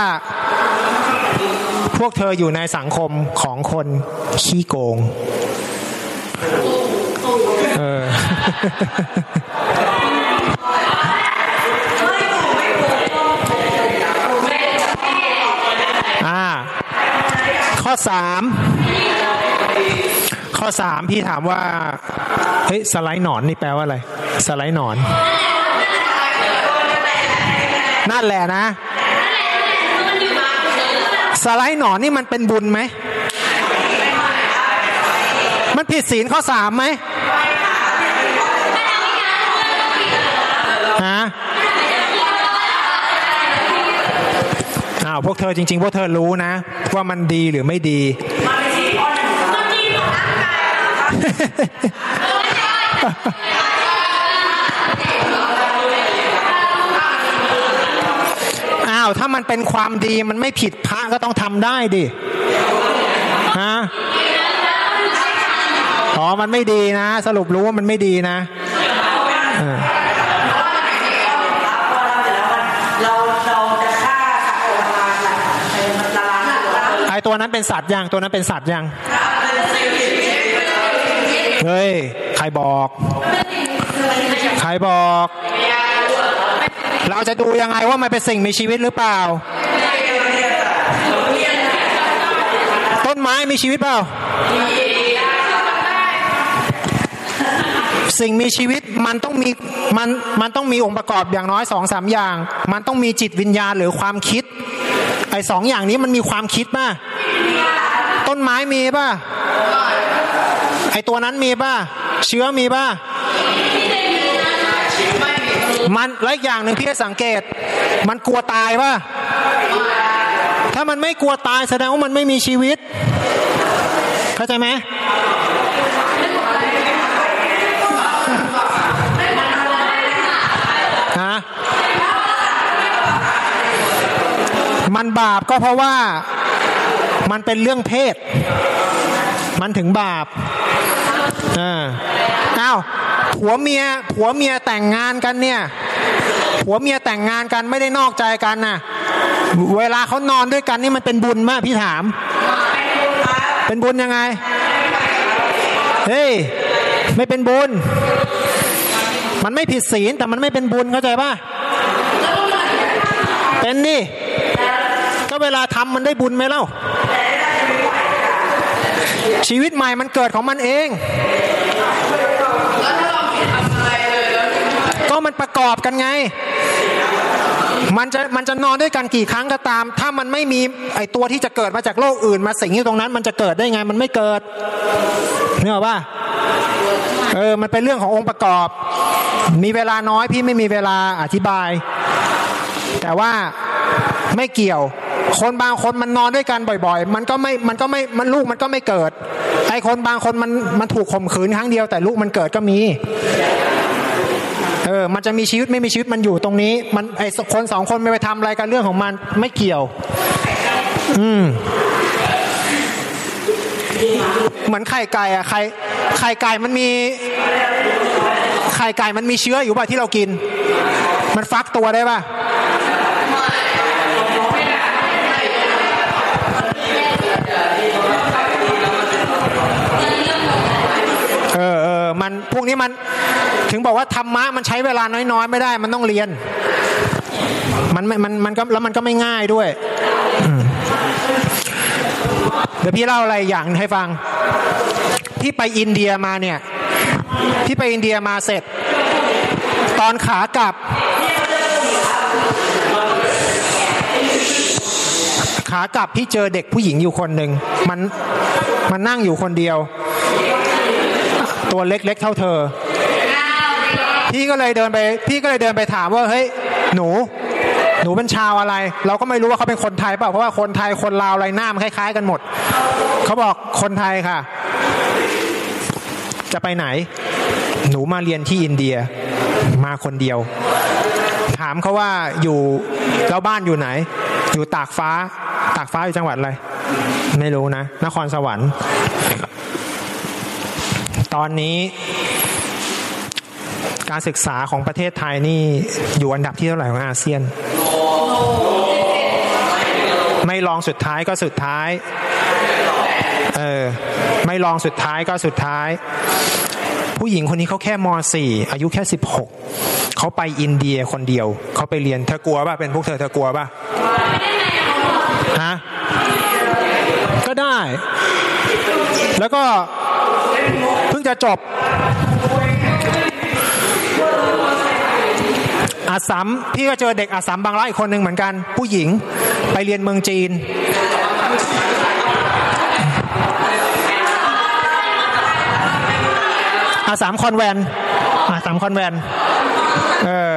พวกเธออยู่ในสังคมของคนขี้โกงเออข้อสามข้อสามพี่ถามว่า เฮ้ย สไลด์หนอนนี่แปลว่าอะไร สไลด์หนอน นั่นแหละนะ สไลด์หนอนนี่มันเป็นบุญไหม มันผิดศีลข้อสามไหมฮะอ้าวพวกเธอจริง ๆ พวกเธอรู้นะ ว่ามันดีหรือไม่ดีอ้า วถ้ามันเป็นความดีมันไม่ผิดพระก็ต้องทำได้ดิฮะอ๋อมันไม่ดีนะ สรุปรู้ว่ามันไม่ดีนะเออเรตัวไอตัวนั้นเป็นสัตว์ยังตัวนั้นเป็นสัตว์ยังเฮ้ยใครบอก ใครบอก เราจะดูยังไงว่ามันเป็นสิ่งมีชีวิตหรือเปล่า ต้นไม้มีชีวิตเปล่า สิ่งมีชีวิตมันต้องมีมันมันต้องมีองค์ประกอบอย่างน้อยสองสามอย่าง มันต้องมีจิตวิญญาณหรือความคิดไอ้สองอย่างนี้มันมีความคิดป่ะต้นไม้มีป่ะไอ้ตัวนั้นมีป่ะเชื้อมีป่ะ มันและอีกอย่างหนึ่งพี่ได้สังเกต มันกลัวตายป่ะถ้ามันไม่กลัวตายแสดงว่ามันไม่มีชีวิต เข้าใจไหมฮะมันบาปก็เพราะว่ามันเป็นเรื่องเพศ มันถึงบาปอ่าอ้าว ผัวเมียผัวเมียแต่งงานกันเนี่ย ผัวเมียแต่งงานกันไม่ได้นอกใจกันน่ะเวลาเขานอนด้วยกันนี่มันเป็นบุญมากพี่ถาม เป็นบุญยังไง เฮ้ยไม่เป็นบุญ มันไม่ผิดศีลแต่มันไม่เป็นบุญเข้าใจป่ะเป็นนี่ก็เวลาทำมันได้บุญไหมเล่าชีวิตใหม่มันเกิดของมันเอง ก็มันประกอบกันไง มันจะมันจะนอนด้วยกันกี่ครั้งก็ตาม ถ้ามันไม่มีไอตัวที่จะเกิดมาจากโลกอื่น มาสิงอยู่ตรงนั้น มันจะเกิดได้ไง มันไม่เกิดเนี่ยว่าเออ มันเป็นเรื่องขององค์ประกอบ มีเวลาน้อยพี่ไม่มีเวลาอธิบาย แต่ว่าไม่เกี่ยว คนบางคนมันนอนด้วยกันบ่อย ๆ มันก็ไม่ มันก็ไม่ มันลูกมันก็ไม่เกิด ไอคนบางคนมันมันถูกข่มขืนครั้งเดียวแต่ลูกมันเกิดก็มี เออมันจะมีชีวิตไม่มีชีวิตมันอยู่ตรงนี้ มันไอคนสองคนไม่ไปทำอะไรกันเรื่องของมันไม่เกี่ยว อืมเหมือนไข่ไก่อะไข่ไข่ไก่มันมีไข่ไก่มันมีเชื้ออยู่ป่ะที่เรากิน มันฟักตัวได้ป่ะเออเออมันพวกนี้มัน ถึงบอกว่าธรรมะมันใช้เวลาน้อยๆ ไม่ได้ มันต้องเรียน มันมันมันก็แล้วมันก็ไม่ง่ายด้วยเดี๋ยวพี่เล่าอะไรอย่างให้ฟัง พี่ไปอินเดียมาเนี่ย พี่ไปอินเดียมาเสร็จ ตอนขากลับ ขากลับพี่เจอเด็กผู้หญิงอยู่คนหนึ่งมันมันนั่งอยู่คนเดียว ตัวเล็กๆเท่าเธอ พี่ก็เลยเดินไป พี่ก็เลยเดินไปถามว่าเฮ้ยหนู หนูเป็นชาวอะไร เราก็ไม่รู้ว่าเขาเป็นคนไทยเปล่าเพราะว่าคนไทยคนลาวอะไรหน้ามันคล้าย ๆ กันหมดเขาบอกคนไทยค่ะ จะไปไหน หนูมาเรียนที่อินเดียมาคนเดียว ถามเขาว่าอยู่แล้วบ้านอยู่ไหน อยู่ตากฟ้า ตากฟ้าอยู่จังหวัดอะไรไม่รู้นะ นครสวรรค์ ตอนนี้ การศึกษาของประเทศไทยนี่อยู่อันดับที่เท่าไหร่ของอาเซียน ไม่ลองสุดท้ายก็สุดท้ายเออไม่ลองสุดท้ายก็สุดท้าย ผู้หญิงคนนี้เขาแค่ม .4 อายุแค่ 16 เขาไปอินเดียคนเดียว เขาไปเรียนเธอกลัวป่ะเป็นพวกเธอเธอกลัวป่ะฮะก็ได้ แล้วก็เพิ่งจะจบ อาสัมพี่ก็เจอเด็กอาสัมบางร้อยอีกคนหนึ่งเหมือนกัน ผู้หญิงไปเรียนเมืองจีน อาสามคอนแวนอาสามคอนแวนเออ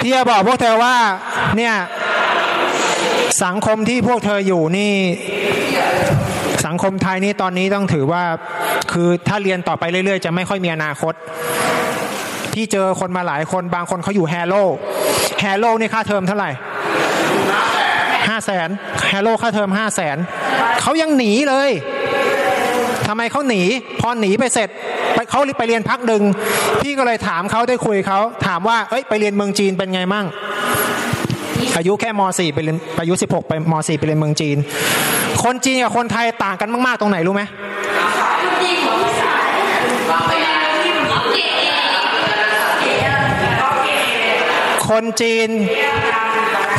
พี่จะบอกพวกเธอว่า เนี่ยสังคมที่พวกเธออยู่นี่ สังคมไทยนี่ตอนนี้ต้องถือว่า คือถ้าเรียนต่อไปเรื่อย ๆ จะไม่ค่อยมีอนาคต พี่เจอคนมาหลายคนบางคนเขาอยู่ Harrow Harrow นี่ค่าเทอมเท่าไหร่ห้าแสน Harrow ค่าเทอมห้าแสนเขายังหนีเลยทำไมเขาหนี พอหนีไปเสร็จไปเขาไปเรียนพักหนึ่งพี่ก็เลยถามเขาได้คุยเขาถามว่าเอ้ยไปเรียนเมืองจีนเป็นไงมั่งอายุแค่ม .4 ไปเรียนอายุ 16 ไปม .4 ไปเรียนเมืองจีน คนจีนกับคนไทยต่างกันมาก ๆ ตรงไหนรู้ไหม คนจีน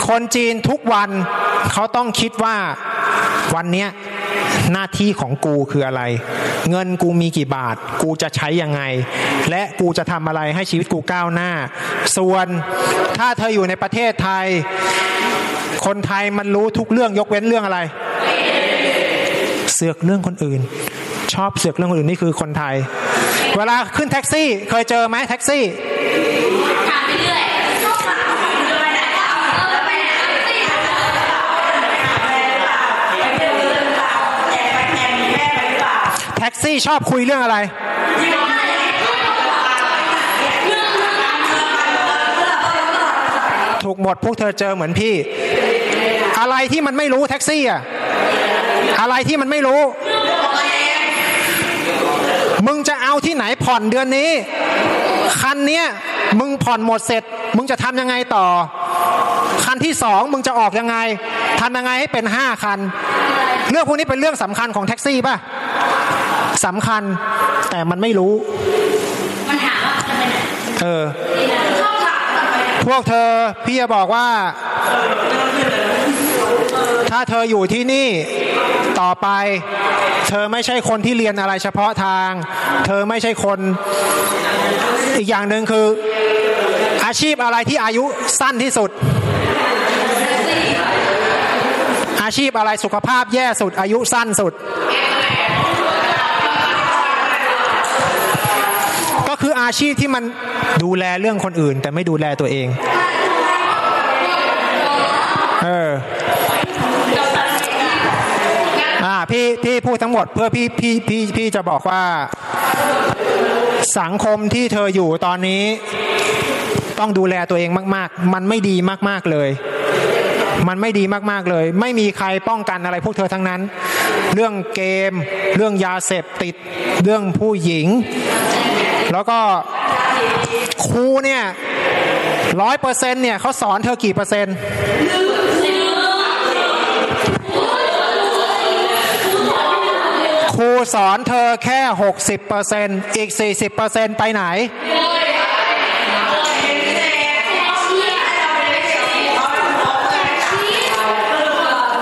คนจีนทุกวันเขาต้องคิดว่าวันเนี้ยหน้าที่ของกูคืออะไร เงินกูมีกี่บาท กูจะใช้ยังไง และกูจะทำอะไรให้ชีวิตกูก้าวหน้า ส่วนถ้าเธออยู่ในประเทศไทย คนไทยมันรู้ทุกเรื่องยกเว้นเรื่องอะไร เสือกเรื่องคนอื่น ชอบเสือกเรื่องคนอื่นนี่คือคนไทย เวลาขึ้นแท็กซี่ เคยเจอไหมแท็กซี่ ซี่ชอบคุยเรื่องอะไรถูกหมดพวกเธอเจอเหมือนพี่ อะไรที่มันไม่รู้แท็กซี่อะอะไรที่มันไม่รู้ มึงจะเอาที่ไหนผ่อนเดือนนี้ คันเนี้ยมึงผ่อนหมดเสร็จ มึงจะทำยังไงต่อ คันที่สองมึงจะออกยังไงทำยังไงให้เป็นห้าคัน เรื่องพวกนี้เป็นเรื่องสำคัญของแท็กซี่ป่ะ สำคัญแต่มันไม่รู้ มันถามว่าจะไปไหนเออชอบถามว่าไปไหนพวกเธอพี่จะบอกว่า ถ้าเธออยู่ที่นี่ต่อไป เธอไม่ใช่คนที่เรียนอะไรเฉพาะทาง เธอไม่ใช่คนอีกอย่างหนึ่งคือ อาชีพอะไรที่อายุสั้นที่สุด อาชีพอะไรสุขภาพแย่สุดอายุสั้นสุด ออาชีพที่มันดูแลเรื่องคนอื่น แต่ไม่ดูแลตัวเอง เอออ่าพี่พี่พูดทั้งหมดเพื่อพี่พี่พี่พี่จะบอกว่า สังคมที่เธออยู่ตอนนี้ ต้องดูแลตัวเองมาก ๆ มันไม่ดีมาก ๆเลยมันไม่ดีมาก ๆ เลย ไม่มีใครป้องกันอะไรพวกเธอทั้งนั้น เรื่องเกม เรื่องยาเสพติด เรื่องผู้หญิง แล้วก็ครูเนี่ยร้อยเปอร์เซ็นเนี่ยเขาสอนเธอกี่เปอร์เซ็นต์ครูสอนเธอแค่60%อีก40%ไปไหน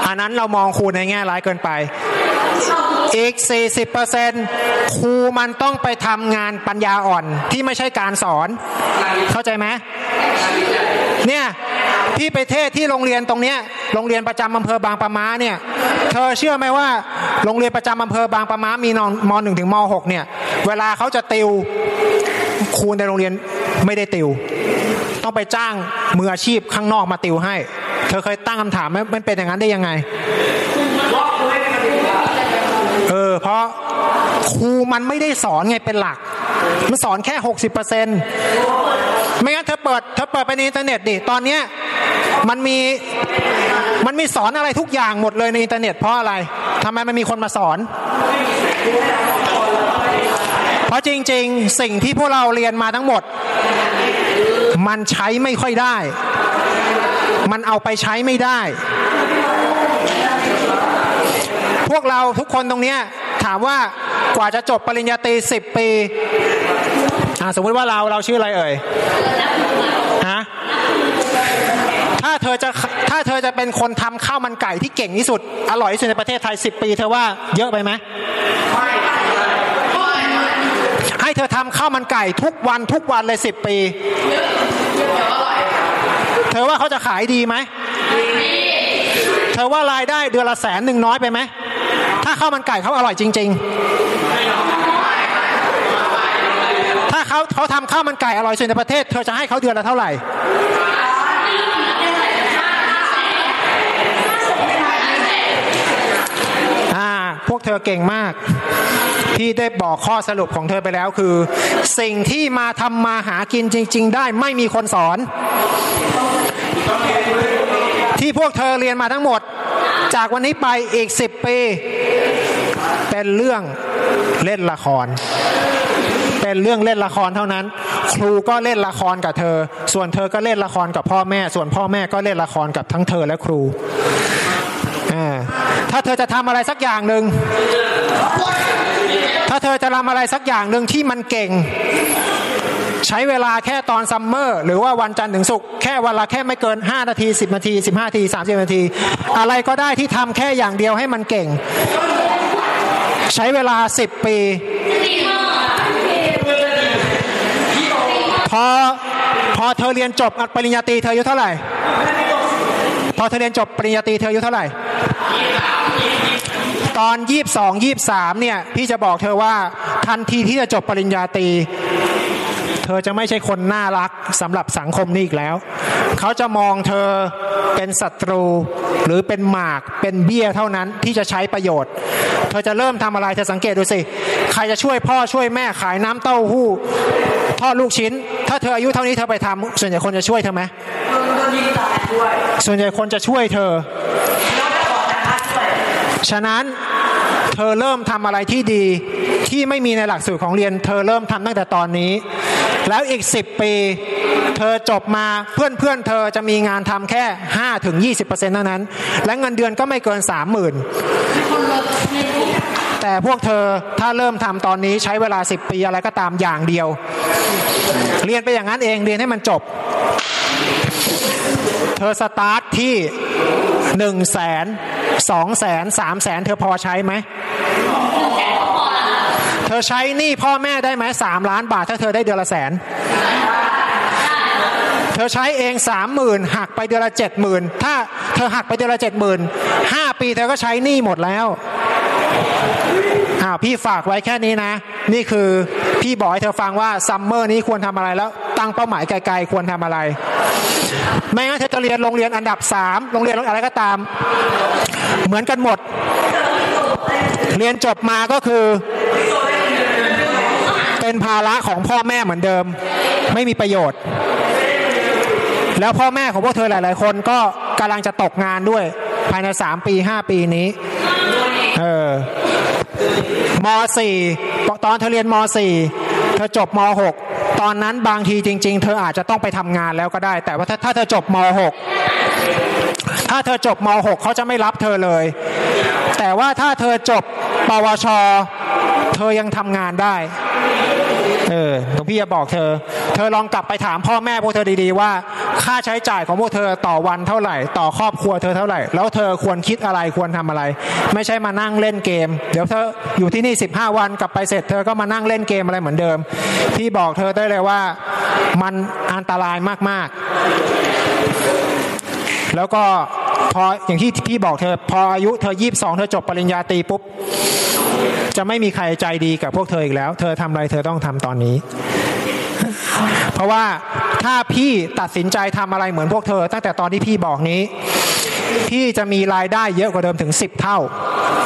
อันนั้นเรามองครูในแง่ร้ายเกินไป อีก 40%ครูมันต้องไปทำงานปัญญาอ่อนที่ไม่ใช่การสอน เข้าใจไหมเนี่ยพี่ไปเทศที่โรงเรียนตรงเนี้ยโรงเรียนประจำอำเภอบางปะมาเนี่ย เธอเชื่อไหมว่า โรงเรียนประจำอำเภอบางปลาม้ามีนอนมหนึ่งถึงมหกเนี่ย เวลาเขาจะติวครูในโรงเรียนไม่ได้ติว ต้องไปจ้างมืออาชีพข้างนอกมาติวให้ เธอเคยตั้งคำถามไหมมันเป็นอย่างนั้นได้ยังไง เพราะครูมันไม่ได้สอนไงเป็นหลัก มันสอนแค่หกสิบเปอร์เซ็นต์ไม่งั้นเธอเปิดเธอเปิดไปในอินเทอร์เน็ตดิตอนเนี้ยมันมีมันมีสอนอะไรทุกอย่างหมดเลยในอินเทอร์เน็ตเพราะอะไรทำไมมันมีคนมาสอน เพราะจริง ๆ สิ่งที่พวกเราเรียนมาทั้งหมด มันใช้ไม่ค่อยได้ มันเอาไปใช้ไม่ได้ พวกเราทุกคนตรงเนี้ย ถามว่ากว่าจะจบปริญญาตรีสิบปีสมมติว่าเราเราชื่ออะไรเอ่ยฮะถ้าเธอจะถ้าเธอจะเป็นคนทำข้าวมันไก่ที่เก่งที่สุด อร่อยที่สุดในประเทศไทยสิบปี เธอว่าเยอะไปไหมให้เธอทำข้าวมันไก่ทุกวันทุกวันเลยสิบปี เธอว่าเขาจะขายดีไหม เธอว่ารายได้เดือนละแสนหนึ่งน้อยไปไหม ถ้าข้าวมันไก่เขาอร่อยจริง ๆ ถ้าเขาเขาทำข้าวมันไก่อร่อยสุดในประเทศ เธอจะให้เขาเดือนละเท่าไหร่พวกเธอเก่งมากพี่ได้บอกข้อสรุปของเธอไปแล้วคือ สิ่งที่มาทำมาหากินจริง ๆ ได้ไม่มีคนสอน ที่พวกเธอเรียนมาทั้งหมด จากวันนี้ไปอีกสิบปี เป็นเรื่องเล่นละคร เป็นเรื่องเล่นละครเท่านั้น ครูก็เล่นละครกับเธอ ส่วนเธอก็เล่นละครกับพ่อแม่ ส่วนพ่อแม่ก็เล่นละครกับทั้งเธอและครูถ้าเธอจะทำอะไรสักอย่างหนึ่งถ้าเธอจะทำอะไรสักอย่างหนึ่งที่มันเก่ง ใช้เวลาแค่ตอนซัมเมอร์ หรือว่าวันจันทร์ถึงศุกร์แค่วันละแค่ไม่เกิน 5 นาที 10 นาที 15 นาที 30 นาที อะไรก็ได้ที่ทำแค่อย่างเดียวให้มันเก่ง ใช้เวลา 10 ปีพอพอเธอเรียนจบปริญญาตรีเธออายุเท่าไหร่ พอเธอเรียนจบปริญญาตรีเธออายุเท่าไหร่ ตอนยี่สองยี่สามเนี่ย พี่จะบอกเธอว่าทันทีที่จะจบปริญญาตรี เธอจะไม่ใช่คนน่ารักสำหรับสังคมนี้อีกแล้ว เขาจะมองเธอเป็นศัตรู หรือเป็นหมากเป็นเบี้ยเท่านั้นที่จะใช้ประโยชน์ เธอจะเริ่มทำอะไรเธอสังเกตดูสิ ใครจะช่วยพ่อช่วยแม่ขายน้ำเต้าหู้ทอดลูกชิ้น ถ้าเธออายุเท่านี้เธอไปทำส่วนใหญ่คนจะช่วยเธอไหมส่วนใหญ่คนจะช่วยเธอ ฉะนั้นเธอเริ่มทำอะไรที่ดีที่ไม่มีในหลักสูตรของเรียน เธอเริ่มทำตั้งแต่ตอนนี้ แล้วอีก 10 ปี เธอจบมาเพื่อนเพื่อนเธอจะมีงานทำแค่5ถึง20%เท่านั้น และเงินเดือนก็ไม่เกิน 30,000คนลดในแต่พวกเธอถ้าเริ่มทำตอนนี้ใช้เวลา 10 ปีอะไรก็ตามอย่างเดียว เรียนไปอย่างนั้นเองเรียนให้มันจบ เธอสตาร์ทที่หนึ่งแสนสองแสนสามแสนเธอพอใช้ไหม เธอใช้หนี้พ่อแม่ได้ไหมสามล้านบาท ถ้าเธอได้เดือนละแสน เธอใช้เองสามหมื่นหักไปเดือนละเจ็ดหมื่นถ้าเธอหักไปเดือนละเจ็ดหมื่นห้าปีเธอก็ใช้หนี้หมดแล้วอ้าวพี่ฝากไว้แค่นี้นะ นี่คือพี่บอกให้เธอฟังว่าซัมเมอร์นี้ควรทำอะไรแล้ว ตั้งเป้าหมายไกลๆควรทำอะไร ไม่งั้นเธอจะเรียนโรงเรียนอันดับสามโรงเรียนอะไรก็ตาม เหมือนกันหมด เรียนจบมาก็คือ เป็นภาระของพ่อแม่เหมือนเดิม ไม่มีประโยชน์ แล้วพ่อแม่ของพวกเธอหลาย ๆ คนก็กำลังจะตกงานด้วย ภายในสามปีห้าปีนี้ เออมสี่ตอนเธอเรียนมสี่เธอจบมหกตอนนั้นบางทีจริง ๆ เธออาจจะต้องไปทำงานแล้วก็ได้ แต่ว่าถ้าเธอจบมหก ถ้าเธอจบมหกเขาจะไม่รับเธอเลย แต่ว่าถ้าเธอจบปวช เธอยังทำงานได้ เออหลวงพี่จะบอกเธอ เธอลองกลับไปถามพ่อแม่พวกเธอดีๆว่า ค่าใช้จ่ายของพวกเธอต่อวันเท่าไหร่ ต่อครอบครัวเธอเท่าไหร่ แล้วเธอควรคิดอะไรควรทำอะไร ไม่ใช่มานั่งเล่นเกม เดี๋ยวเธออยู่ที่นี่ 15 วันกลับไปเสร็จ เธอก็มานั่งเล่นเกมอะไรเหมือนเดิม พี่บอกเธอได้เลยว่ามันอันตรายมากๆ แล้วก็พออย่างที่พี่บอกเธอ พออายุเธอยี่สิบสองเธอจบปริญญาตรีปุ๊บ จะไม่มีใครใจดีกับพวกเธออีกแล้ว เธอทำอะไรเธอต้องทำตอนนี้ เพราะว่าถ้าพี่ตัดสินใจทำอะไรเหมือนพวกเธอ ตั้งแต่ตอนที่พี่บอกนี้ พี่จะมีรายได้เยอะกว่าเดิมถึง10เท่า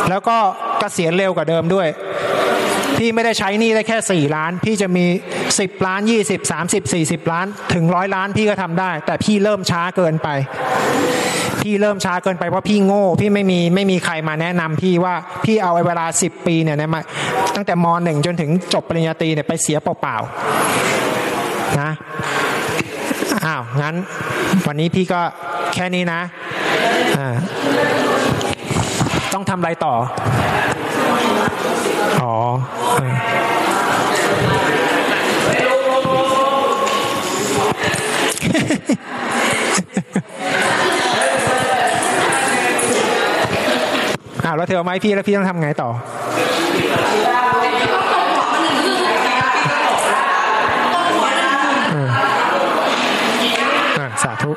แล้วก็เกษียณเร็วกว่าเดิมด้วย พี่ไม่ได้ใช้หนี่ได้แค่ 4 ล้าน พี่จะมี 10 ล้าน 20 30 40 ล้าน ถึงร้อยล้านพี่ก็ทำได้ แต่พี่เริ่มช้าเกินไป พี่เริ่มช้าเกินไปเพราะพี่โง่ พี่ไม่มีไม่มีใครมาแนะนำพี่ว่าพี่เอาเวลา 10 ปีเนี่ยนะมาตั้งแต่มหนึ่งจนถึงจบปริญญาตรีเนี่ยไปเสียเปล่าๆนะอ้าวงั้น วันนี้พี่ก็แค่นี้นะอ่าต้องทำอะไรต่อ ขออ่าวแล้วเธอเอาไม้พี่แล้วพี่ต้องทำไงต่อสาธุ